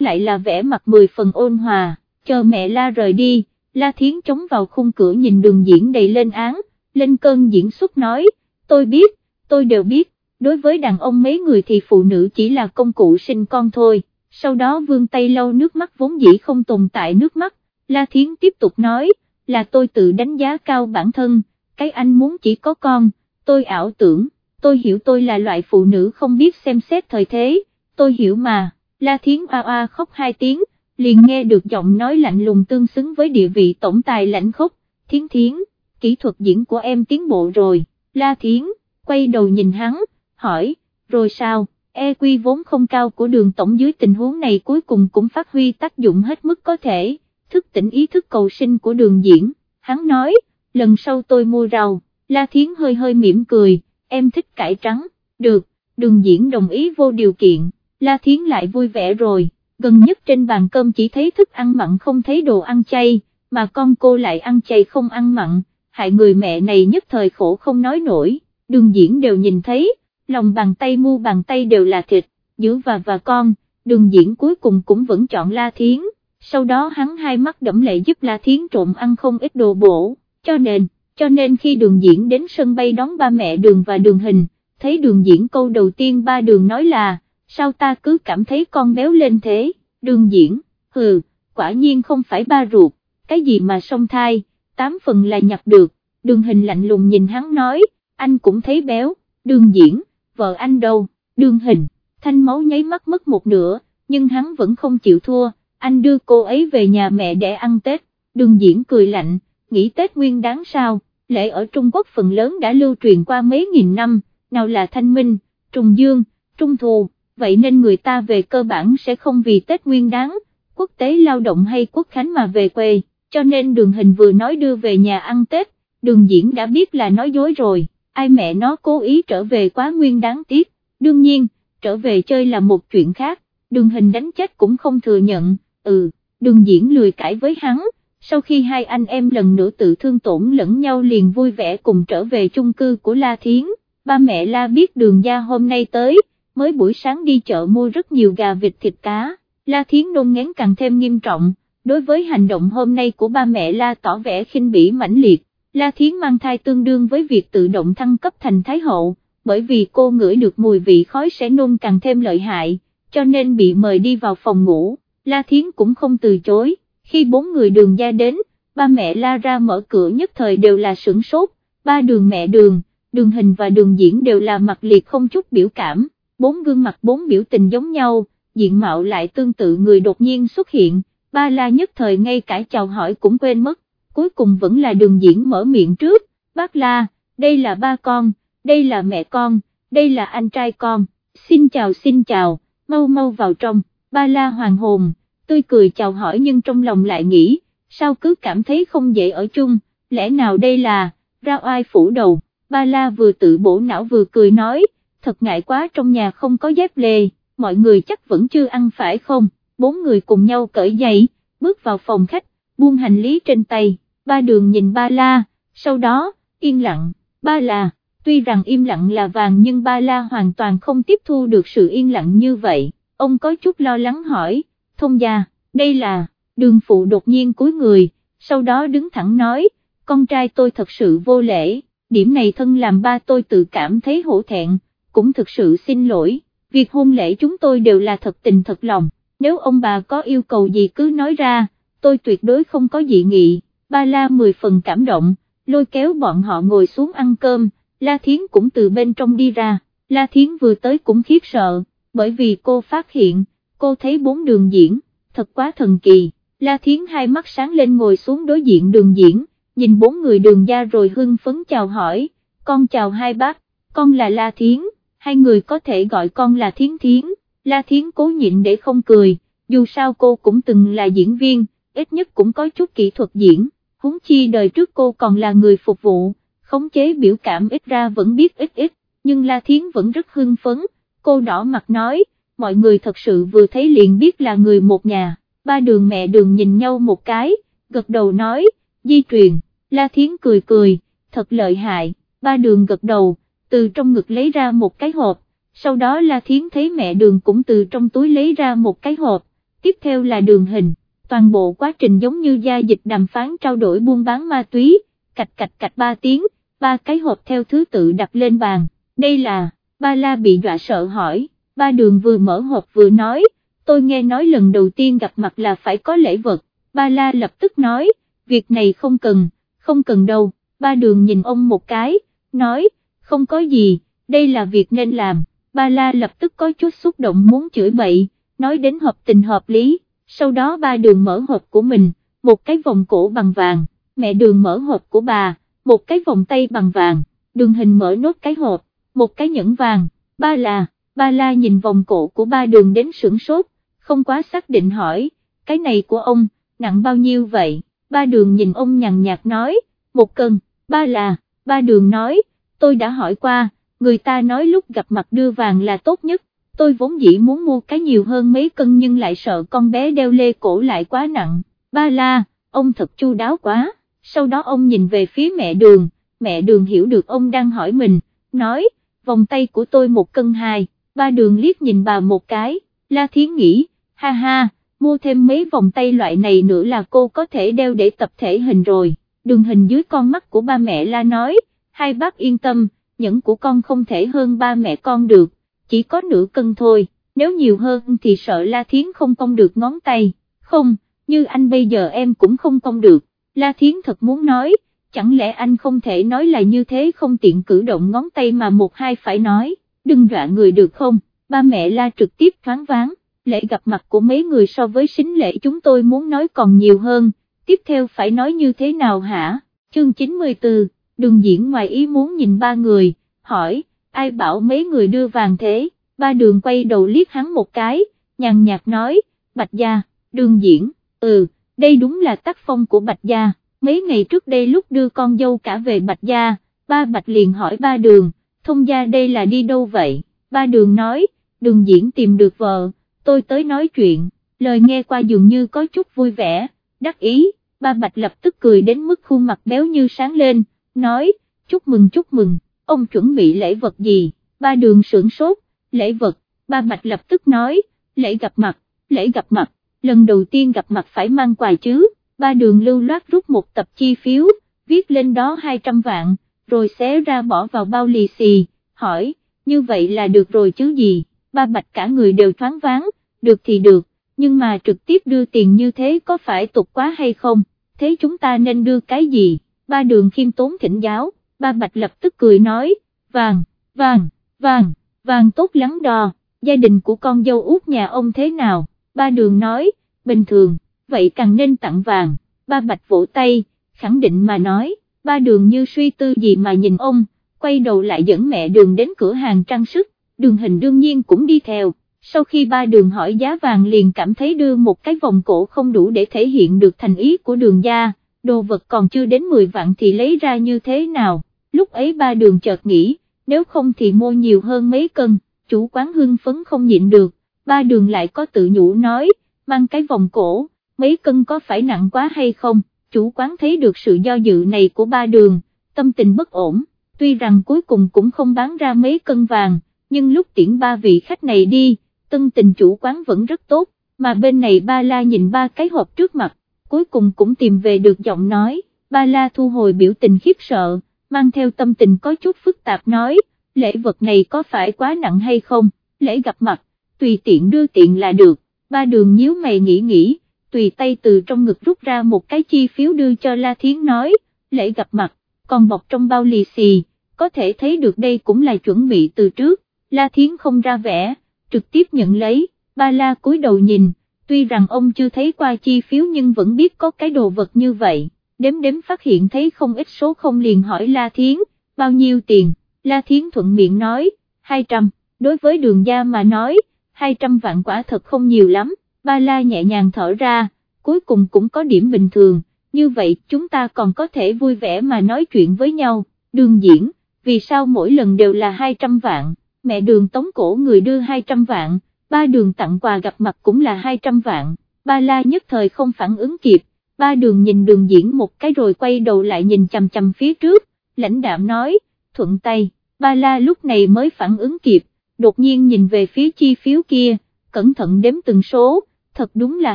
Speaker 1: lại là vẻ mặt mười phần ôn hòa, chờ mẹ La rời đi, La Thiến chống vào khung cửa nhìn đường diễn đầy lên án, lên cơn diễn xuất nói, tôi biết, tôi đều biết, đối với đàn ông mấy người thì phụ nữ chỉ là công cụ sinh con thôi, sau đó vương tay lau nước mắt vốn dĩ không tồn tại nước mắt, La Thiến tiếp tục nói, là tôi tự đánh giá cao bản thân, cái anh muốn chỉ có con, tôi ảo tưởng, tôi hiểu tôi là loại phụ nữ không biết xem xét thời thế, tôi hiểu mà, La Thiến oa oa khóc hai tiếng, liền nghe được giọng nói lạnh lùng tương xứng với địa vị tổng tài lãnh khốc, Thiến Thiến, kỹ thuật diễn của em tiến bộ rồi, La Thiến, quay đầu nhìn hắn, hỏi, rồi sao, EQ vốn không cao của đường tổng dưới tình huống này cuối cùng cũng phát huy tác dụng hết mức có thể, thức tỉnh ý thức cầu sinh của đường diễn, hắn nói, lần sau tôi mua rau, La Thiến hơi hơi mỉm cười, em thích cải trắng, được, đường diễn đồng ý vô điều kiện, La Thiến lại vui vẻ rồi, gần nhất trên bàn cơm chỉ thấy thức ăn mặn không thấy đồ ăn chay, mà con cô lại ăn chay không ăn mặn, hại người mẹ này nhất thời khổ không nói nổi, đường diễn đều nhìn thấy, lòng bàn tay mu bàn tay đều là thịt, giữ và và con, đường diễn cuối cùng cũng vẫn chọn La Thiến, sau đó hắn hai mắt đẫm lệ giúp La Thiến trộm ăn không ít đồ bổ, cho nên, cho nên khi đường diễn đến sân bay đón ba mẹ đường và đường hình, thấy đường diễn câu đầu tiên ba đường nói là, sao ta cứ cảm thấy con béo lên thế, đường diễn, hừ, quả nhiên không phải ba ruột, cái gì mà song thai, tám phần là nhặt được, đường hình lạnh lùng nhìn hắn nói, anh cũng thấy béo, đường diễn, vợ anh đâu, đường hình, thanh máu nháy mắt mất một nửa, nhưng hắn vẫn không chịu thua, anh đưa cô ấy về nhà mẹ để ăn Tết, đường diễn cười lạnh, nghĩ Tết nguyên đáng sao, lễ ở Trung Quốc phần lớn đã lưu truyền qua mấy nghìn năm, nào là thanh minh, trùng dương, trung thù, vậy nên người ta về cơ bản sẽ không vì Tết nguyên đáng, quốc tế lao động hay quốc khánh mà về quê, cho nên đường hình vừa nói đưa về nhà ăn Tết, đường diễn đã biết là nói dối rồi ai mẹ nó cố ý trở về quá nguyên đáng tiếc, đương nhiên, trở về chơi là một chuyện khác, đường hình đánh chết cũng không thừa nhận, ừ, đường diễn lười cãi với hắn, sau khi hai anh em lần nữa tự thương tổn lẫn nhau liền vui vẻ cùng trở về chung cư của La Thiến, ba mẹ La biết đường gia hôm nay tới, mới buổi sáng đi chợ mua rất nhiều gà vịt thịt cá, La Thiến nôn ngén càng thêm nghiêm trọng, đối với hành động hôm nay của ba mẹ La tỏ vẻ khinh bỉ mãnh liệt, La Thiến mang thai tương đương với việc tự động thăng cấp thành Thái Hậu, bởi vì cô ngửi được mùi vị khói sẽ nôn càng thêm lợi hại, cho nên bị mời đi vào phòng ngủ, La Thiến cũng không từ chối, khi bốn người đường gia đến, ba mẹ La ra mở cửa nhất thời đều là sửng sốt, ba đường mẹ đường, đường hình và đường diễn đều là mặt liệt không chút biểu cảm, bốn gương mặt bốn biểu tình giống nhau, diện mạo lại tương tự người đột nhiên xuất hiện, ba La nhất thời ngay cả chào hỏi cũng quên mất cuối cùng vẫn là đường diễn mở miệng trước, bác la, đây là ba con, đây là mẹ con, đây là anh trai con, xin chào xin chào, mau mau vào trong, ba la hoàng hồn, tươi cười chào hỏi nhưng trong lòng lại nghĩ, sao cứ cảm thấy không dễ ở chung, lẽ nào đây là, ra oai phủ đầu, ba la vừa tự bổ não vừa cười nói, thật ngại quá trong nhà không có dép lê, mọi người chắc vẫn chưa ăn phải không, bốn người cùng nhau cởi giày, bước vào phòng khách, buông hành lý trên tay, ba đường nhìn ba la, sau đó, yên lặng, ba la, tuy rằng im lặng là vàng nhưng ba la hoàn toàn không tiếp thu được sự yên lặng như vậy, ông có chút lo lắng hỏi, thông gia, đây là, đường phụ đột nhiên cúi người, sau đó đứng thẳng nói, con trai tôi thật sự vô lễ, điểm này thân làm ba tôi tự cảm thấy hổ thẹn, cũng thực sự xin lỗi, việc hôn lễ chúng tôi đều là thật tình thật lòng, nếu ông bà có yêu cầu gì cứ nói ra, tôi tuyệt đối không có dị nghị, ba la mười phần cảm động, lôi kéo bọn họ ngồi xuống ăn cơm, La Thiến cũng từ bên trong đi ra, La Thiến vừa tới cũng khiếp sợ, bởi vì cô phát hiện, cô thấy bốn đường diễn, thật quá thần kỳ, La Thiến hai mắt sáng lên ngồi xuống đối diện đường diễn, nhìn bốn người đường gia rồi hưng phấn chào hỏi, con chào hai bác, con là La Thiến, hai người có thể gọi con là Thiến Thiến, La Thiến cố nhịn để không cười, dù sao cô cũng từng là diễn viên, ít nhất cũng có chút kỹ thuật diễn, huống chi đời trước cô còn là người phục vụ, khống chế biểu cảm ít ra vẫn biết ít ít, nhưng La Thiến vẫn rất hưng phấn, cô đỏ mặt nói, mọi người thật sự vừa thấy liền biết là người một nhà, ba đường mẹ đường nhìn nhau một cái, gật đầu nói, di truyền, La Thiến cười cười, thật lợi hại, ba đường gật đầu, từ trong ngực lấy ra một cái hộp, sau đó La Thiến thấy mẹ đường cũng từ trong túi lấy ra một cái hộp, tiếp theo là đường hình, toàn bộ quá trình giống như gia dịch đàm phán trao đổi buôn bán ma túy, cạch cạch cạch ba tiếng, ba cái hộp theo thứ tự đặt lên bàn, đây là, ba la bị dọa sợ hỏi, ba đường vừa mở hộp vừa nói, tôi nghe nói lần đầu tiên gặp mặt là phải có lễ vật, ba la lập tức nói, việc này không cần, không cần đâu, ba đường nhìn ông một cái, nói, không có gì, đây là việc nên làm, ba la lập tức có chút xúc động muốn chửi bậy, nói đến hợp tình hợp lý, sau đó ba đường mở hộp của mình, một cái vòng cổ bằng vàng, mẹ đường mở hộp của bà, một cái vòng tay bằng vàng, đường hình mở nốt cái hộp, một cái nhẫn vàng, ba là, ba la nhìn vòng cổ của ba đường đến sửng sốt, không quá xác định hỏi, cái này của ông, nặng bao nhiêu vậy, ba đường nhìn ông nhằn nhạt nói, một cân, ba là, ba đường nói, tôi đã hỏi qua, người ta nói lúc gặp mặt đưa vàng là tốt nhất, tôi vốn dĩ muốn mua cái nhiều hơn mấy cân nhưng lại sợ con bé đeo lê cổ lại quá nặng, ba la, ông thật chu đáo quá, sau đó ông nhìn về phía mẹ đường, mẹ đường hiểu được ông đang hỏi mình, nói, vòng tay của tôi một cân hai, ba đường liếc nhìn bà một cái, la thiến nghĩ, ha ha, mua thêm mấy vòng tay loại này nữa là cô có thể đeo để tập thể hình rồi, đường hình dưới con mắt của ba mẹ la nói, hai bác yên tâm, nhẫn của con không thể hơn ba mẹ con được, chỉ có nửa cân thôi, nếu nhiều hơn thì sợ la thiến không cong được ngón tay, không, như anh bây giờ em cũng không cong được, la thiến thật muốn nói, chẳng lẽ anh không thể nói là như thế không tiện cử động ngón tay mà một hai phải nói, đừng dọa người được không, ba mẹ la trực tiếp thoáng váng, lễ gặp mặt của mấy người so với xính lễ chúng tôi muốn nói còn nhiều hơn, tiếp theo phải nói như thế nào hả, chương 94, đường diễn ngoài ý muốn nhìn ba người, hỏi, ai bảo mấy người đưa vàng thế, ba đường quay đầu liếc hắn một cái, nhàn nhạt nói, bạch gia, đường diễn, ừ, đây đúng là tác phong của bạch gia. Mấy ngày trước đây lúc đưa con dâu cả về Bạch Gia, ba Bạch liền hỏi ba đường, thông gia đây là đi đâu vậy, ba đường nói, đường diễn tìm được vợ, tôi tới nói chuyện, lời nghe qua dường như có chút vui vẻ, đắc ý, ba Bạch lập tức cười đến mức khuôn mặt béo như sáng lên, nói, chúc mừng chúc mừng, ông chuẩn bị lễ vật gì, ba đường sưởng sốt, lễ vật, ba Bạch lập tức nói, lễ gặp mặt, lễ gặp mặt, lần đầu tiên gặp mặt phải mang quà chứ. Ba đường lưu loát rút một tập chi phiếu, viết lên đó 200 vạn, rồi xé ra bỏ vào bao lì xì, hỏi, như vậy là được rồi chứ gì, ba bạch cả người đều thoáng váng, được thì được, nhưng mà trực tiếp đưa tiền như thế có phải tục quá hay không, thế chúng ta nên đưa cái gì, ba đường khiêm tốn thỉnh giáo, ba bạch lập tức cười nói, vàng, vàng, vàng, vàng tốt lắng đò, gia đình của con dâu út nhà ông thế nào, ba đường nói, bình thường vậy càng nên tặng vàng, ba bạch vỗ tay, khẳng định mà nói, ba đường như suy tư gì mà nhìn ông, quay đầu lại dẫn mẹ đường đến cửa hàng trang sức, đường hình đương nhiên cũng đi theo, sau khi ba đường hỏi giá vàng liền cảm thấy đưa một cái vòng cổ không đủ để thể hiện được thành ý của đường gia, đồ vật còn chưa đến 10 vạn thì lấy ra như thế nào, lúc ấy ba đường chợt nghĩ, nếu không thì mua nhiều hơn mấy cân, chủ quán hưng phấn không nhịn được, ba đường lại có tự nhủ nói, mang cái vòng cổ, mấy cân có phải nặng quá hay không, chủ quán thấy được sự do dự này của ba đường, tâm tình bất ổn, tuy rằng cuối cùng cũng không bán ra mấy cân vàng, nhưng lúc tiễn ba vị khách này đi, tâm tình chủ quán vẫn rất tốt, mà bên này ba la nhìn ba cái hộp trước mặt, cuối cùng cũng tìm về được giọng nói, ba la thu hồi biểu tình khiếp sợ, mang theo tâm tình có chút phức tạp nói, lễ vật này có phải quá nặng hay không, lễ gặp mặt, tùy tiện đưa tiện là được, ba đường nhíu mày nghĩ nghĩ, tùy tay từ trong ngực rút ra một cái chi phiếu đưa cho La Thiến nói, lễ gặp mặt, còn bọc trong bao lì xì, có thể thấy được đây cũng là chuẩn bị từ trước, La Thiến không ra vẻ, trực tiếp nhận lấy, ba La cúi đầu nhìn, tuy rằng ông chưa thấy qua chi phiếu nhưng vẫn biết có cái đồ vật như vậy, đếm đếm phát hiện thấy không ít số không liền hỏi La Thiến, bao nhiêu tiền, La Thiến thuận miệng nói, 200, đối với đường gia mà nói, 200 vạn quả thật không nhiều lắm, ba La nhẹ nhàng thở ra, cuối cùng cũng có điểm bình thường, như vậy chúng ta còn có thể vui vẻ mà nói chuyện với nhau, đường diễn, vì sao mỗi lần đều là 200 vạn, mẹ đường tống cổ người đưa 200 vạn, ba đường tặng quà gặp mặt cũng là 200 vạn, ba la nhất thời không phản ứng kịp, ba đường nhìn đường diễn một cái rồi quay đầu lại nhìn chằm chằm phía trước, lãnh đạm nói, thuận tay, ba la lúc này mới phản ứng kịp, đột nhiên nhìn về phía chi phiếu kia, cẩn thận đếm từng số, thật đúng là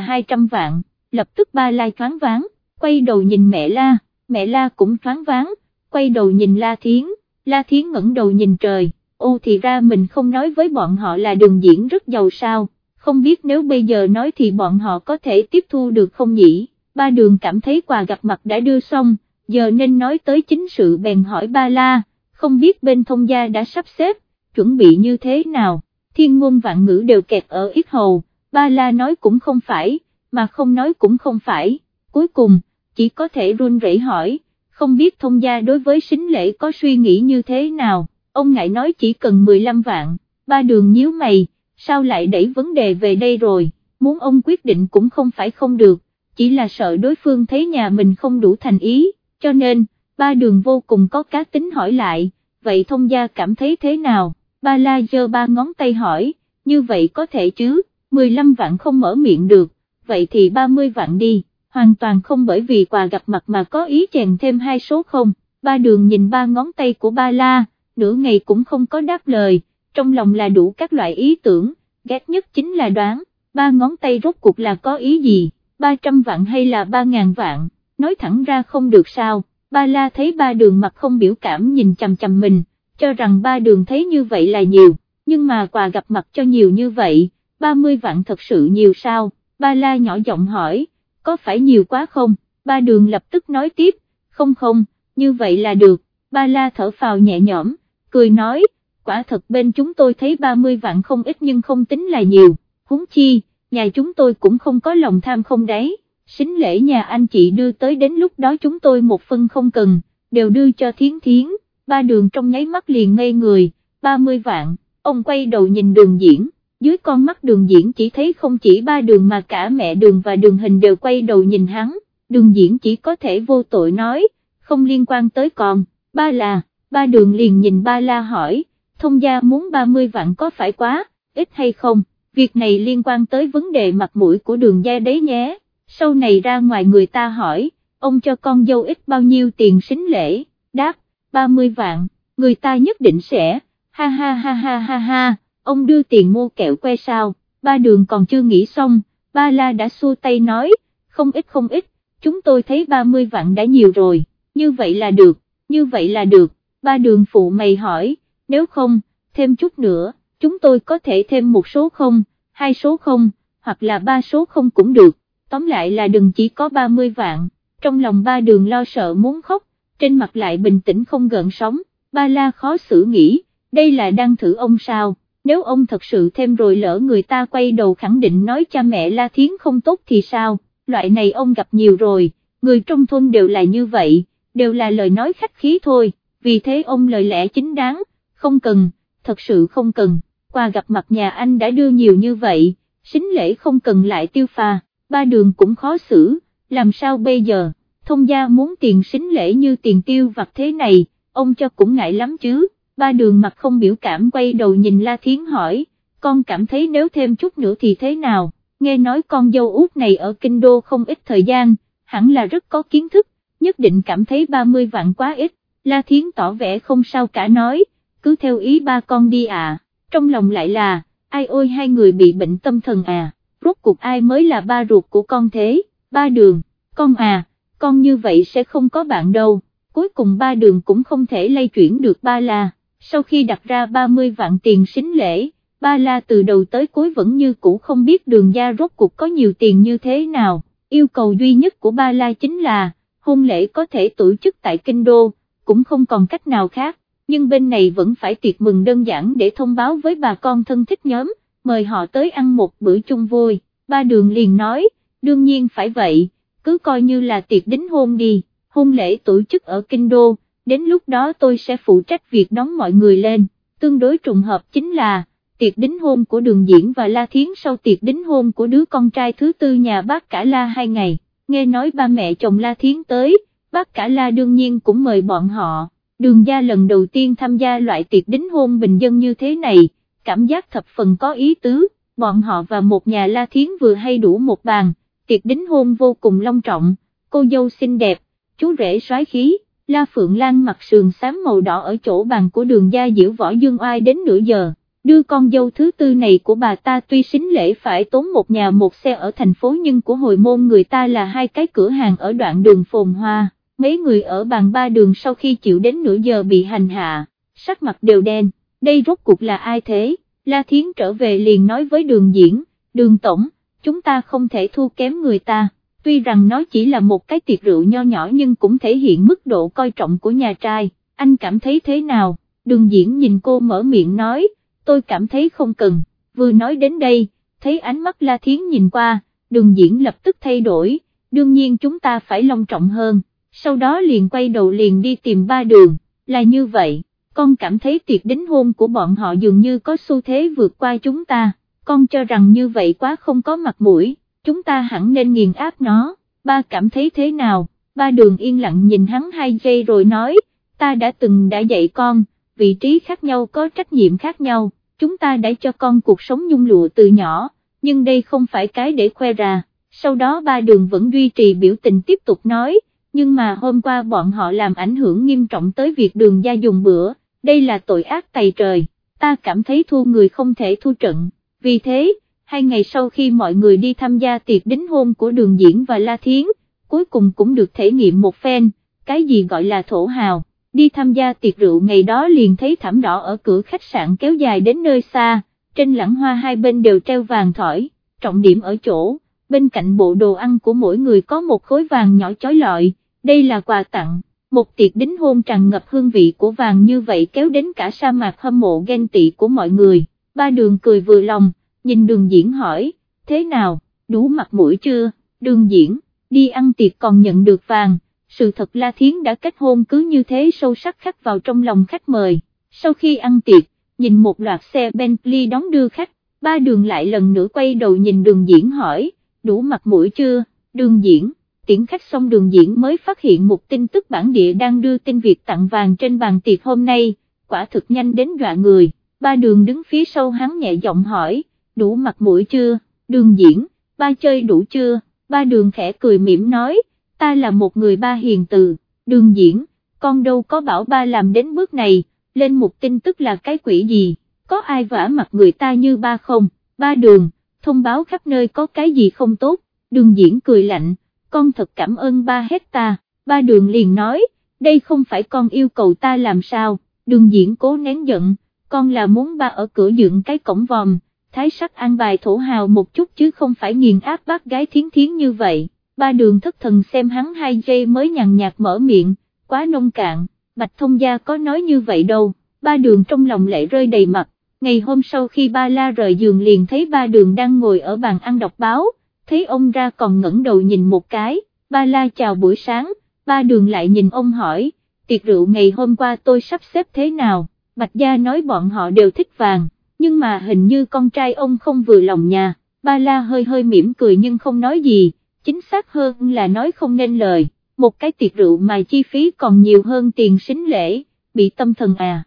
Speaker 1: 200 vạn, lập tức ba la thoáng váng, quay đầu nhìn mẹ la, mẹ la cũng thoáng váng, quay đầu nhìn la thiến, la thiến ngẩng đầu nhìn trời ô thì ra mình không nói với bọn họ là đường diễn rất giàu sao, không biết nếu bây giờ nói thì bọn họ có thể tiếp thu được không nhỉ, ba đường cảm thấy quà gặp mặt đã đưa xong, giờ nên nói tới chính sự bèn hỏi ba la, không biết bên thông gia đã sắp xếp, chuẩn bị như thế nào, thiên ngôn vạn ngữ đều kẹt ở ít hầu, ba la nói cũng không phải, mà không nói cũng không phải, cuối cùng, chỉ có thể run rẩy hỏi, không biết thông gia đối với xính lễ có suy nghĩ như thế nào? Ông ngại nói chỉ cần 15 vạn, ba đường nhíu mày, sao lại đẩy vấn đề về đây rồi, muốn ông quyết định cũng không phải không được, chỉ là sợ đối phương thấy nhà mình không đủ thành ý, cho nên, ba đường vô cùng có cá tính hỏi lại, vậy thông gia cảm thấy thế nào, ba la giơ ba ngón tay hỏi, như vậy có thể chứ, 15 vạn không mở miệng được, vậy thì 30 vạn đi, hoàn toàn không bởi vì quà gặp mặt mà có ý chèn thêm hai số không, ba đường nhìn ba ngón tay của ba la, nửa ngày cũng không có đáp lời, trong lòng là đủ các loại ý tưởng, ghét nhất chính là đoán, ba ngón tay rốt cuộc là có ý gì, 300 vạn hay là 3.000 vạn, nói thẳng ra không được sao, ba la thấy ba đường mặt không biểu cảm nhìn chầm chầm mình, cho rằng ba đường thấy như vậy là nhiều, nhưng mà quà gặp mặt cho nhiều như vậy, 30 vạn thật sự nhiều sao, ba la nhỏ giọng hỏi, có phải nhiều quá không, ba đường lập tức nói tiếp, không không, như vậy là được, ba la thở phào nhẹ nhõm cười nói, quả thật bên chúng tôi thấy 30 vạn không ít nhưng không tính là nhiều, huống chi, nhà chúng tôi cũng không có lòng tham không đấy, xính lễ nhà anh chị đưa tới đến lúc đó chúng tôi một phân không cần, đều đưa cho thiến thiến, ba đường trong nháy mắt liền ngây người, 30 vạn, ông quay đầu nhìn đường diễn, dưới con mắt đường diễn chỉ thấy không chỉ ba đường mà cả mẹ đường và đường hình đều quay đầu nhìn hắn, đường diễn chỉ có thể vô tội nói, không liên quan tới con, ba là ba đường liền nhìn ba la hỏi, thông gia muốn 30 vạn có phải quá, ít hay không, việc này liên quan tới vấn đề mặt mũi của đường gia đấy nhé, sau này ra ngoài người ta hỏi, ông cho con dâu ít bao nhiêu tiền xính lễ, đáp, 30 vạn, người ta nhất định sẽ, ha ha ha ha ha ha, ông đưa tiền mua kẹo que sao, ba đường còn chưa nghĩ xong, ba la đã xua tay nói, không ít không ít, chúng tôi thấy 30 vạn đã nhiều rồi, như vậy là được, như vậy là được, ba đường phụ mày hỏi, nếu không, thêm chút nữa, chúng tôi có thể thêm một số không, hai số không, hoặc là ba số không cũng được, tóm lại là đừng chỉ có 30 vạn, trong lòng ba đường lo sợ muốn khóc, trên mặt lại bình tĩnh không gợn sóng, ba la khó xử nghĩ, đây là đang thử ông sao, nếu ông thật sự thêm rồi lỡ người ta quay đầu khẳng định nói cha mẹ la thiến không tốt thì sao, loại này ông gặp nhiều rồi, người trong thôn đều là như vậy, đều là lời nói khách khí thôi vì thế ông lời lẽ chính đáng, không cần, thật sự không cần, qua gặp mặt nhà anh đã đưa nhiều như vậy, xính lễ không cần lại tiêu pha, ba đường cũng khó xử, làm sao bây giờ, thông gia muốn tiền xính lễ như tiền tiêu vặt thế này, ông cho cũng ngại lắm chứ, ba đường mặt không biểu cảm quay đầu nhìn La Thiến hỏi, con cảm thấy nếu thêm chút nữa thì thế nào, nghe nói con dâu út này ở Kinh Đô không ít thời gian, hẳn là rất có kiến thức, nhất định cảm thấy 30 vạn quá ít, La Thiến tỏ vẻ không sao cả nói, cứ theo ý ba con đi à, trong lòng lại là, ai ôi hai người bị bệnh tâm thần à, rốt cuộc ai mới là ba ruột của con thế, ba đường, con à, con như vậy sẽ không có bạn đâu, cuối cùng ba đường cũng không thể lay chuyển được ba la, sau khi đặt ra 30 vạn tiền xính lễ, ba la từ đầu tới cuối vẫn như cũ không biết đường gia rốt cuộc có nhiều tiền như thế nào, yêu cầu duy nhất của ba la chính là, hôn lễ có thể tổ chức tại Kinh Đô, cũng không còn cách nào khác, nhưng bên này vẫn phải tiệc mừng đơn giản để thông báo với bà con thân thích nhóm, mời họ tới ăn một bữa chung vui, ba đường liền nói, đương nhiên phải vậy, cứ coi như là tiệc đính hôn đi, hôn lễ tổ chức ở Kinh Đô, đến lúc đó tôi sẽ phụ trách việc đón mọi người lên, tương đối trùng hợp chính là, tiệc đính hôn của đường diễn và La Thiến sau tiệc đính hôn của đứa con trai thứ tư nhà bác cả La hai ngày, nghe nói ba mẹ chồng La Thiến tới, bác cả La đương nhiên cũng mời bọn họ, đường gia lần đầu tiên tham gia loại tiệc đính hôn bình dân như thế này, cảm giác thập phần có ý tứ, bọn họ và một nhà La Thiến vừa hay đủ một bàn, tiệc đính hôn vô cùng long trọng, cô dâu xinh đẹp, chú rể soái khí. La Phượng Lan mặc sườn xám màu đỏ ở chỗ bàn của đường gia diễu võ dương oai đến nửa giờ, đưa con dâu thứ tư này của bà ta tuy xính lễ phải tốn một nhà một xe ở thành phố nhưng của hồi môn người ta là hai cái cửa hàng ở đoạn đường phồn hoa, mấy người ở bàn ba đường sau khi chịu đến nửa giờ bị hành hạ, sắc mặt đều đen, đây rốt cuộc là ai thế, La Thiến trở về liền nói với đường diễn, đường tổng, chúng ta không thể thua kém người ta. Tuy rằng nó chỉ là một cái tiệc rượu nho nhỏ nhưng cũng thể hiện mức độ coi trọng của nhà trai, anh cảm thấy thế nào, đường diễn nhìn cô mở miệng nói, tôi cảm thấy không cần, vừa nói đến đây, thấy ánh mắt La Thiến nhìn qua, đường diễn lập tức thay đổi, đương nhiên chúng ta phải long trọng hơn, sau đó liền quay đầu liền đi tìm ba đường, là như vậy, con cảm thấy tiệc đính hôn của bọn họ dường như có xu thế vượt qua chúng ta, con cho rằng như vậy quá không có mặt mũi chúng ta hẳn nên nghiền áp nó, ba cảm thấy thế nào, ba đường yên lặng nhìn hắn hai giây rồi nói, ta đã từng đã dạy con, vị trí khác nhau có trách nhiệm khác nhau, chúng ta đã cho con cuộc sống nhung lụa từ nhỏ, nhưng đây không phải cái để khoe ra, sau đó ba đường vẫn duy trì biểu tình tiếp tục nói, nhưng mà hôm qua bọn họ làm ảnh hưởng nghiêm trọng tới việc đường gia dùng bữa, đây là tội ác tày trời, ta cảm thấy thu người không thể thu trận, vì thế, hai ngày sau khi mọi người đi tham gia tiệc đính hôn của đường diễn và La Thiến, cuối cùng cũng được thể nghiệm một phen, cái gì gọi là thổ hào, đi tham gia tiệc rượu ngày đó liền thấy thảm đỏ ở cửa khách sạn kéo dài đến nơi xa, trên lãng hoa hai bên đều treo vàng thỏi, trọng điểm ở chỗ, bên cạnh bộ đồ ăn của mỗi người có một khối vàng nhỏ chói lọi, đây là quà tặng. Một tiệc đính hôn tràn ngập hương vị của vàng như vậy kéo đến cả sa mạc hâm mộ ghen tị của mọi người, ba đường cười vừa lòng, nhìn đường diễn hỏi, thế nào, đủ mặt mũi chưa, đường diễn, đi ăn tiệc còn nhận được vàng, sự thật La Thiến đã kết hôn cứ như thế sâu sắc khắc vào trong lòng khách mời, sau khi ăn tiệc, nhìn một loạt xe Bentley đón đưa khách, ba đường lại lần nữa quay đầu nhìn đường diễn hỏi, đủ mặt mũi chưa, đường diễn, tiễn khách xong đường diễn mới phát hiện một tin tức bản địa đang đưa tin việc tặng vàng trên bàn tiệc hôm nay, quả thực nhanh đến dọa người, ba đường đứng phía sau hắn nhẹ giọng hỏi, đủ mặt mũi chưa, đường diễn, ba chơi đủ chưa, ba đường khẽ cười mỉm nói, ta là một người ba hiền từ, đường diễn, con đâu có bảo ba làm đến bước này, lên một tin tức là cái quỷ gì, có ai vả mặt người ta như ba không, ba đường, thông báo khắp nơi có cái gì không tốt, đường diễn cười lạnh, con thật cảm ơn ba hết ta, ba đường liền nói, đây không phải con yêu cầu ta làm sao, đường diễn cố nén giận, con là muốn ba ở cửa dựng cái cổng vòm, thái sắc an bài thổ hào một chút chứ không phải nghiền áp bác gái thiến thiến như vậy, ba đường thất thần xem hắn hai giây mới nhàn nhạt mở miệng, quá nông cạn, bạch thông gia có nói như vậy đâu, ba đường trong lòng lệ rơi đầy mặt, ngày hôm sau khi ba la rời giường liền thấy ba đường đang ngồi ở bàn ăn đọc báo, thấy ông ra còn ngẩng đầu nhìn một cái, ba la chào buổi sáng, ba đường lại nhìn ông hỏi, tiệc rượu ngày hôm qua tôi sắp xếp thế nào, bạch gia nói bọn họ đều thích vàng nhưng mà hình như con trai ông không vừa lòng nhà, ba la hơi hơi mỉm cười nhưng không nói gì, chính xác hơn là nói không nên lời, một cái tiệc rượu mà chi phí còn nhiều hơn tiền sính lễ, bị tâm thần à.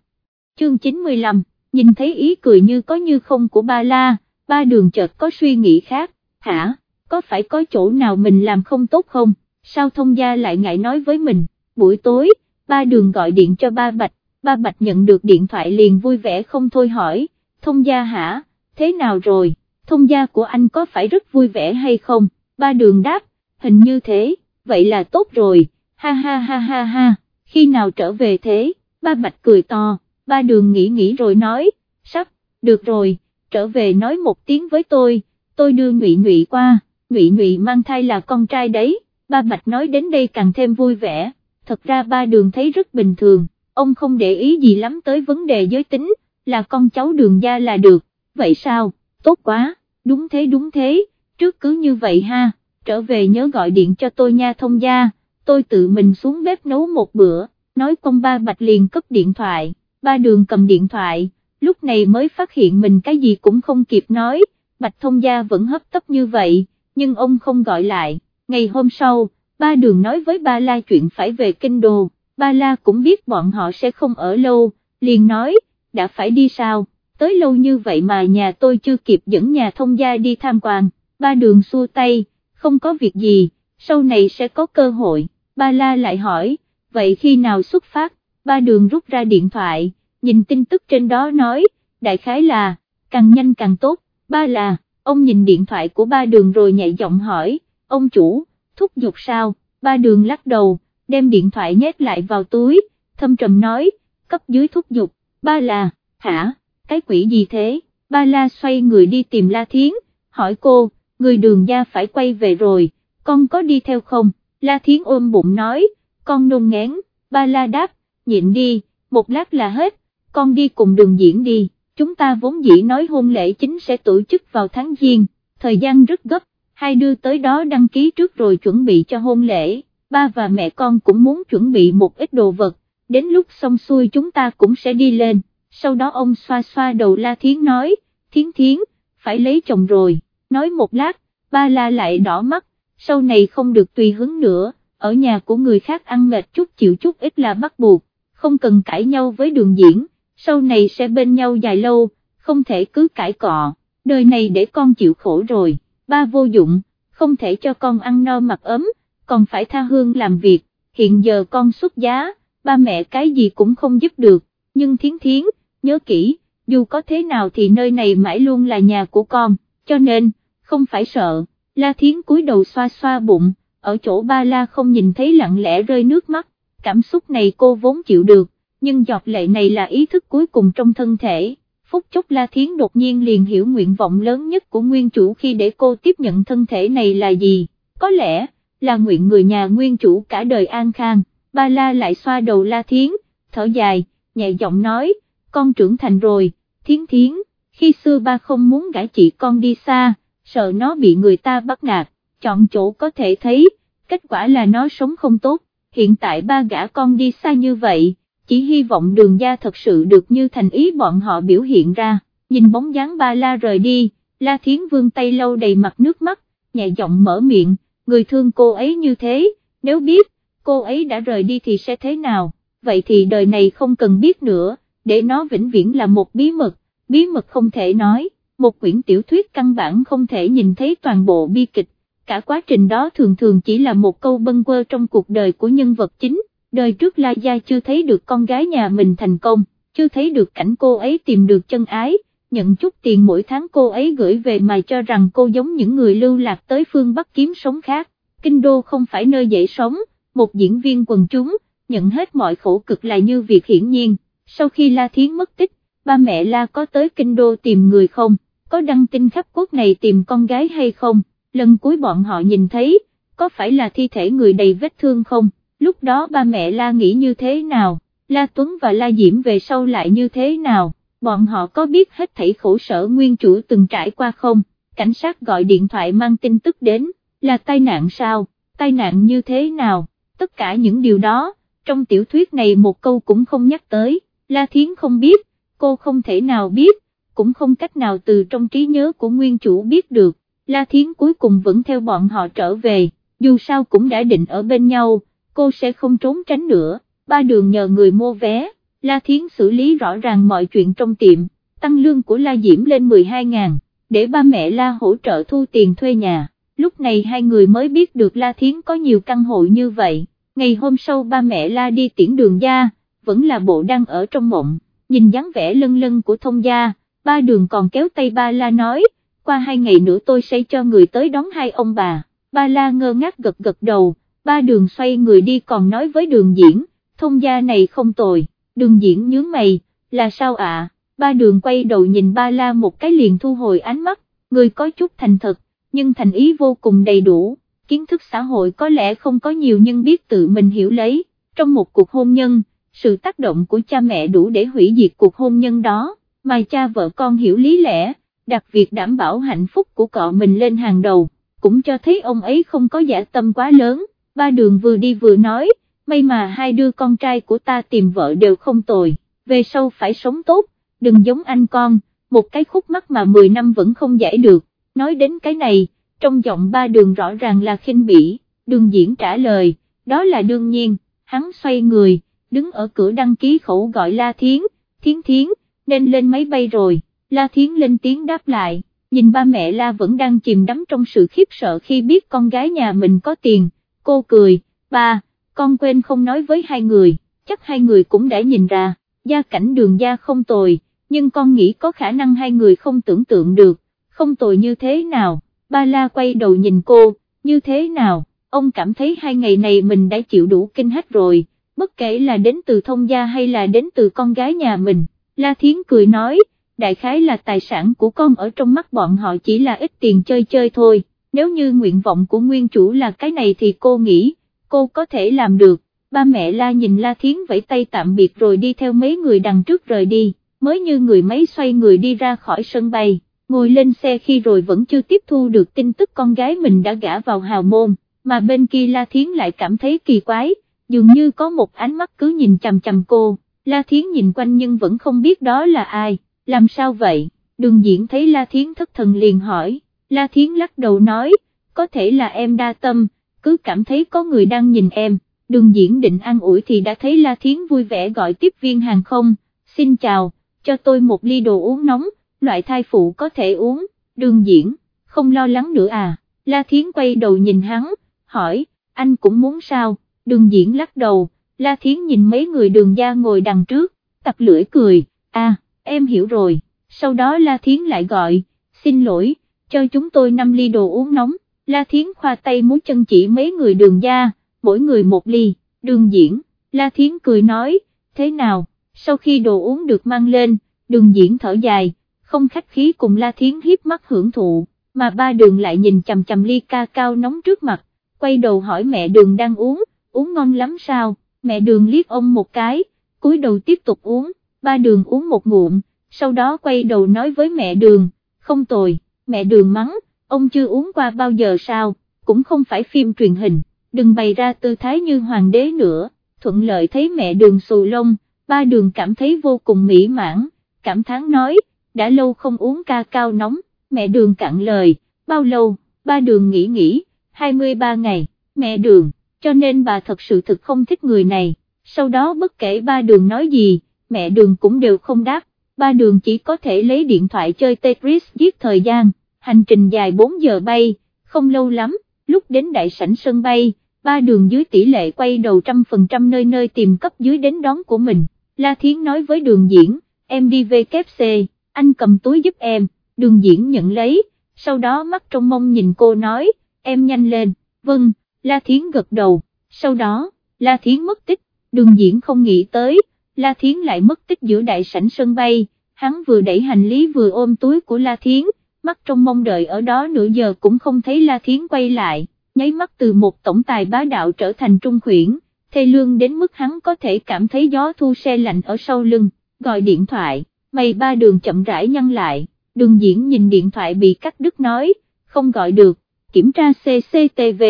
Speaker 1: Chương 95, nhìn thấy ý cười như có như không của ba la, ba đường chợt có suy nghĩ khác, hả, có phải có chỗ nào mình làm không tốt không, sao thông gia lại ngại nói với mình, buổi tối, ba đường gọi điện cho ba Bạch, ba Bạch nhận được điện thoại liền vui vẻ không thôi hỏi, thông gia hả, thế nào rồi, thông gia của anh có phải rất vui vẻ hay không, ba đường đáp, hình như thế, vậy là tốt rồi, ha ha ha ha ha, khi nào trở về thế, ba Bạch cười to, ba đường nghĩ nghĩ rồi nói, sắp, được rồi, trở về nói một tiếng với tôi, tôi đưa Ngụy Ngụy qua, Ngụy Ngụy mang thai là con trai đấy, ba Bạch nói đến đây càng thêm vui vẻ, thật ra ba đường thấy rất bình thường, ông không để ý gì lắm tới vấn đề giới tính, là con cháu đường gia là được, vậy sao, tốt quá, đúng thế đúng thế, trước cứ như vậy ha, trở về nhớ gọi điện cho tôi nha thông gia, tôi tự mình xuống bếp nấu một bữa, nói con ba Bạch liền cấp điện thoại, ba đường cầm điện thoại, lúc này mới phát hiện mình cái gì cũng không kịp nói, Bạch thông gia vẫn hấp tấp như vậy, nhưng ông không gọi lại, ngày hôm sau, ba đường nói với ba la chuyện phải về kinh đô, ba la cũng biết bọn họ sẽ không ở lâu, liền nói, đã phải đi sao, tới lâu như vậy mà nhà tôi chưa kịp dẫn nhà thông gia đi tham quan, ba đường xua tay, không có việc gì, sau này sẽ có cơ hội, ba la lại hỏi, vậy khi nào xuất phát, ba đường rút ra điện thoại, nhìn tin tức trên đó nói, đại khái là, càng nhanh càng tốt, ba là, ông nhìn điện thoại của ba đường rồi nhạy giọng hỏi, ông chủ, thúc giục sao, ba đường lắc đầu, đem điện thoại nhét lại vào túi, thâm trầm nói, cấp dưới thúc giục, ba là, hả, cái quỷ gì thế, ba la xoay người đi tìm La Thiến, hỏi cô, người đường gia phải quay về rồi, con có đi theo không, La Thiến ôm bụng nói, con nôn ngén, ba la đáp, nhịn đi, một lát là hết, con đi cùng đường diễn đi, chúng ta vốn dĩ nói hôn lễ chính sẽ tổ chức vào tháng Giêng, thời gian rất gấp, hai đưa tới đó đăng ký trước rồi chuẩn bị cho hôn lễ, ba và mẹ con cũng muốn chuẩn bị một ít đồ vật, đến lúc xong xuôi chúng ta cũng sẽ đi lên, sau đó ông xoa xoa đầu La Thiến nói, Thiến Thiến, phải lấy chồng rồi, nói một lát, ba la lại đỏ mắt, sau này không được tùy hứng nữa, ở nhà của người khác ăn mệt chút chịu chút ít là bắt buộc, không cần cãi nhau với đường diễn, sau này sẽ bên nhau dài lâu, không thể cứ cãi cọ, đời này để con chịu khổ rồi, ba vô dụng, không thể cho con ăn no mặc ấm, còn phải tha hương làm việc, hiện giờ con xuất giá, ba mẹ cái gì cũng không giúp được, nhưng thiến thiến, nhớ kỹ, dù có thế nào thì nơi này mãi luôn là nhà của con, cho nên, không phải sợ, la thiến cúi đầu xoa xoa bụng, ở chỗ ba la không nhìn thấy lặng lẽ rơi nước mắt, cảm xúc này cô vốn chịu được, nhưng giọt lệ này là ý thức cuối cùng trong thân thể. Phúc chốc La Thiến đột nhiên liền hiểu nguyện vọng lớn nhất của nguyên chủ khi để cô tiếp nhận thân thể này là gì, có lẽ, là nguyện người nhà nguyên chủ cả đời an khang, ba la lại xoa đầu La Thiến, thở dài, nhẹ giọng nói, con trưởng thành rồi, Thiến Thiến, khi xưa ba không muốn gãi chị con đi xa, sợ nó bị người ta bắt nạt, chọn chỗ có thể thấy, kết quả là nó sống không tốt, hiện tại ba gã con đi xa như vậy, chỉ hy vọng đường gia thật sự được như thành ý bọn họ biểu hiện ra, nhìn bóng dáng ba la rời đi, la thiến vương tay lâu đầy mặt nước mắt, nhẹ giọng mở miệng, người thương cô ấy như thế, nếu biết, cô ấy đã rời đi thì sẽ thế nào, vậy thì đời này không cần biết nữa, để nó vĩnh viễn là một bí mật, bí mật không thể nói, một quyển tiểu thuyết căn bản không thể nhìn thấy toàn bộ bi kịch, cả quá trình đó thường thường chỉ là một câu bâng quơ trong cuộc đời của nhân vật chính, đời trước La Gia chưa thấy được con gái nhà mình thành công, chưa thấy được cảnh cô ấy tìm được chân ái, nhận chút tiền mỗi tháng cô ấy gửi về mà cho rằng cô giống những người lưu lạc tới phương Bắc kiếm sống khác, kinh đô không phải nơi dễ sống, một diễn viên quần chúng, nhận hết mọi khổ cực là như việc hiển nhiên, sau khi La Thiến mất tích, ba mẹ La có tới kinh đô tìm người không, có đăng tin khắp quốc này tìm con gái hay không, lần cuối bọn họ nhìn thấy, có phải là thi thể người đầy vết thương không, lúc đó ba mẹ La nghĩ như thế nào, La Tuấn và La Diễm về sau lại như thế nào, bọn họ có biết hết thảy khổ sở nguyên chủ từng trải qua không, cảnh sát gọi điện thoại mang tin tức đến, là tai nạn sao, tai nạn như thế nào, tất cả những điều đó, trong tiểu thuyết này một câu cũng không nhắc tới, La Thiến không biết, cô không thể nào biết, cũng không cách nào từ trong trí nhớ của nguyên chủ biết được, La Thiến cuối cùng vẫn theo bọn họ trở về, dù sao cũng đã định ở bên nhau, cô sẽ không trốn tránh nữa, ba đường nhờ người mua vé, La Thiến xử lý rõ ràng mọi chuyện trong tiệm, tăng lương của La Diễm lên 12.000, để ba mẹ La hỗ trợ thu tiền thuê nhà, lúc này hai người mới biết được La Thiến có nhiều căn hộ như vậy, ngày hôm sau ba mẹ La đi tiễn đường gia, vẫn là bộ đang ở trong mộng, nhìn dáng vẻ lân lân của thông gia, ba đường còn kéo tay ba La nói, qua hai ngày nữa tôi sẽ cho người tới đón hai ông bà, ba La ngơ ngác gật gật đầu, ba đường xoay người đi còn nói với đường diễn, thông gia này không tồi, đường diễn nhướng mày, là sao ạ, ba đường quay đầu nhìn ba La một cái liền thu hồi ánh mắt, người có chút thành thật, nhưng thành ý vô cùng đầy đủ, kiến thức xã hội có lẽ không có nhiều nhưng biết tự mình hiểu lấy, trong một cuộc hôn nhân, sự tác động của cha mẹ đủ để hủy diệt cuộc hôn nhân đó, mà cha vợ con hiểu lý lẽ, đặt việc đảm bảo hạnh phúc của cọ mình lên hàng đầu, cũng cho thấy ông ấy không có giả tâm quá lớn, ba đường vừa đi vừa nói, may mà hai đứa con trai của ta tìm vợ đều không tồi, về sau phải sống tốt, đừng giống anh con, một cái khúc mắc mà 10 năm vẫn không giải được, nói đến cái này, trong giọng ba đường rõ ràng là khinh bỉ, đường diễn trả lời, đó là đương nhiên, hắn xoay người, đứng ở cửa đăng ký khẩu gọi La Thiến, Thiến Thiến, nên lên máy bay rồi, La Thiến lên tiếng đáp lại, nhìn ba mẹ La vẫn đang chìm đắm trong sự khiếp sợ khi biết con gái nhà mình có tiền, cô cười, ba, con quên không nói với hai người, chắc hai người cũng đã nhìn ra, gia cảnh đường gia không tồi, nhưng con nghĩ có khả năng hai người không tưởng tượng được, không tồi như thế nào, ba la quay đầu nhìn cô, như thế nào, ông cảm thấy hai ngày này mình đã chịu đủ kinh hết rồi, bất kể là đến từ thông gia hay là đến từ con gái nhà mình, La Thiến cười nói, đại khái là tài sản của con ở trong mắt bọn họ chỉ là ít tiền chơi chơi thôi, nếu như nguyện vọng của nguyên chủ là cái này thì cô nghĩ, cô có thể làm được, ba mẹ La nhìn La Thiến vẫy tay tạm biệt rồi đi theo mấy người đằng trước rời đi, mới như người máy xoay người đi ra khỏi sân bay, ngồi lên xe khi rồi vẫn chưa tiếp thu được tin tức con gái mình đã gả vào hào môn, mà bên kia La Thiến lại cảm thấy kỳ quái, dường như có một ánh mắt cứ nhìn chằm chằm cô, La Thiến nhìn quanh nhưng vẫn không biết đó là ai, làm sao vậy, đường diễn thấy La Thiến thất thần liền hỏi, La Thiến lắc đầu nói, có thể là em đa tâm, cứ cảm thấy có người đang nhìn em, đường diễn định ăn ủi thì đã thấy La Thiến vui vẻ gọi tiếp viên hàng không, xin chào, cho tôi một ly đồ uống nóng, loại thai phụ có thể uống, đường diễn, không lo lắng nữa à, La Thiến quay đầu nhìn hắn, hỏi, anh cũng muốn sao, đường diễn lắc đầu, La Thiến nhìn mấy người đường gia ngồi đằng trước, tập lưỡi cười, à, em hiểu rồi, sau đó La Thiến lại gọi, xin lỗi, cho chúng tôi 5 ly đồ uống nóng, La Thiến khoa tay muốn chân chỉ mấy người đường gia, mỗi người một ly, đường diễn, La Thiến cười nói, thế nào, sau khi đồ uống được mang lên, đường diễn thở dài, không khách khí cùng La Thiến hiếp mắt hưởng thụ, mà ba đường lại nhìn chầm chầm ly ca cao nóng trước mặt, quay đầu hỏi mẹ đường đang uống, uống ngon lắm sao, mẹ đường liếc ông một cái, cúi đầu tiếp tục uống, ba đường uống một ngụm, sau đó quay đầu nói với mẹ đường, không tồi, mẹ đường mắng, ông chưa uống qua bao giờ sao, cũng không phải phim truyền hình, đừng bày ra tư thái như hoàng đế nữa, thuận lợi thấy mẹ đường xù lông, ba đường cảm thấy vô cùng mỹ mãn, cảm thán nói, đã lâu không uống ca cao nóng, mẹ đường cạn lời, bao lâu, ba đường nghĩ nghĩ, 23 ngày, mẹ đường, cho nên bà thật sự thực không thích người này, sau đó bất kể ba đường nói gì, mẹ đường cũng đều không đáp, ba đường chỉ có thể lấy điện thoại chơi Tetris giết thời gian, hành trình dài 4 giờ bay, không lâu lắm, lúc đến đại sảnh sân bay, ba đường dưới tỷ lệ quay đầu trăm phần trăm nơi nơi tìm cấp dưới đến đón của mình, La Thiến nói với đường diễn, em đi VKC, anh cầm túi giúp em, đường diễn nhận lấy, sau đó mắt trong mông nhìn cô nói, em nhanh lên, vâng, La Thiến gật đầu, sau đó, La Thiến mất tích, đường diễn không nghĩ tới, La Thiến lại mất tích giữa đại sảnh sân bay, hắn vừa đẩy hành lý vừa ôm túi của La Thiến, mắt trong mong đợi ở đó nửa giờ cũng không thấy La Thiến quay lại, nháy mắt từ một tổng tài bá đạo trở thành trung khuyển, thê lương đến mức hắn có thể cảm thấy gió thu xe lạnh ở sau lưng, gọi điện thoại, mày ba đường chậm rãi nhăn lại, đường diễn nhìn điện thoại bị cắt đứt nói, không gọi được, kiểm tra CCTV,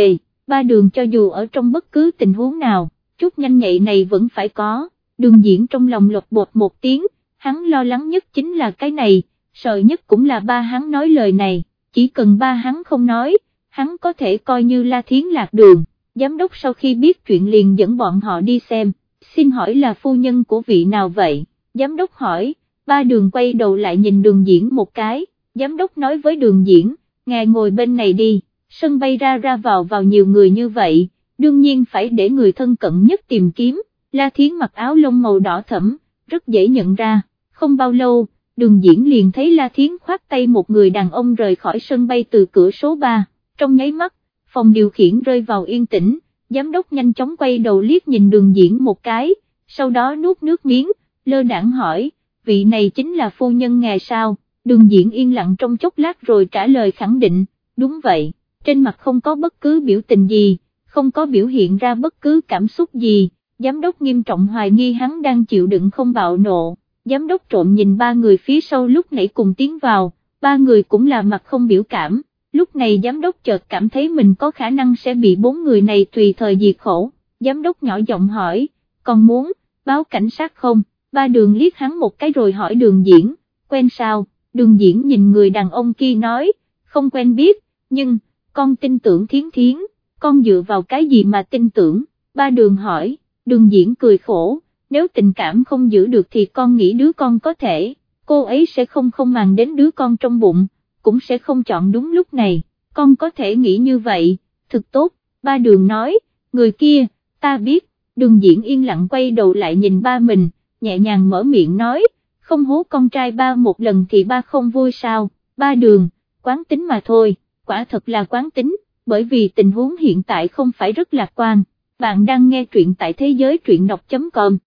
Speaker 1: ba đường cho dù ở trong bất cứ tình huống nào, chút nhanh nhạy này vẫn phải có, đường diễn trong lòng lột bột một tiếng, hắn lo lắng nhất chính là cái này, sợ nhất cũng là ba hắn nói lời này, chỉ cần ba hắn không nói, hắn có thể coi như La Thiến lạc đường, giám đốc sau khi biết chuyện liền dẫn bọn họ đi xem, xin hỏi là phu nhân của vị nào vậy, giám đốc hỏi, ba đường quay đầu lại nhìn đường diễn một cái, giám đốc nói với đường diễn, ngài ngồi bên này đi, sân bay ra ra vào vào nhiều người như vậy, đương nhiên phải để người thân cận nhất tìm kiếm, La Thiến mặc áo lông màu đỏ thẫm, rất dễ nhận ra, không bao lâu, đường diễn liền thấy La Thiến khoát tay một người đàn ông rời khỏi sân bay từ cửa số 3, trong nháy mắt, phòng điều khiển rơi vào yên tĩnh, giám đốc nhanh chóng quay đầu liếc nhìn đường diễn một cái, sau đó nuốt nước miếng, lơ đảng hỏi, vị này chính là phu nhân ngài sao, đường diễn yên lặng trong chốc lát rồi trả lời khẳng định, đúng vậy, trên mặt không có bất cứ biểu tình gì, không có biểu hiện ra bất cứ cảm xúc gì, giám đốc nghiêm trọng hoài nghi hắn đang chịu đựng không bạo nộ, giám đốc trộm nhìn ba người phía sau lúc nãy cùng tiến vào, ba người cũng là mặt không biểu cảm, lúc này giám đốc chợt cảm thấy mình có khả năng sẽ bị bốn người này tùy thời diệt khổ, giám đốc nhỏ giọng hỏi, còn muốn, báo cảnh sát không, ba đường liếc hắn một cái rồi hỏi đường diễn, quen sao, đường diễn nhìn người đàn ông kia nói, không quen biết, nhưng, con tin tưởng thiến thiến, con dựa vào cái gì mà tin tưởng, ba đường hỏi, đường diễn cười khổ, nếu tình cảm không giữ được thì con nghĩ đứa con có thể, cô ấy sẽ không không màng đến đứa con trong bụng, cũng sẽ không chọn đúng lúc này, con có thể nghĩ như vậy, thực tốt, ba đường nói, người kia, ta biết, đường diễn yên lặng quay đầu lại nhìn ba mình, nhẹ nhàng mở miệng nói, không hố con trai ba một lần thì ba không vui sao, ba đường, quán tính mà thôi, quả thật là quán tính, bởi vì tình huống hiện tại không phải rất lạc quan, bạn đang nghe truyện tại thế giới truyện đọc.com.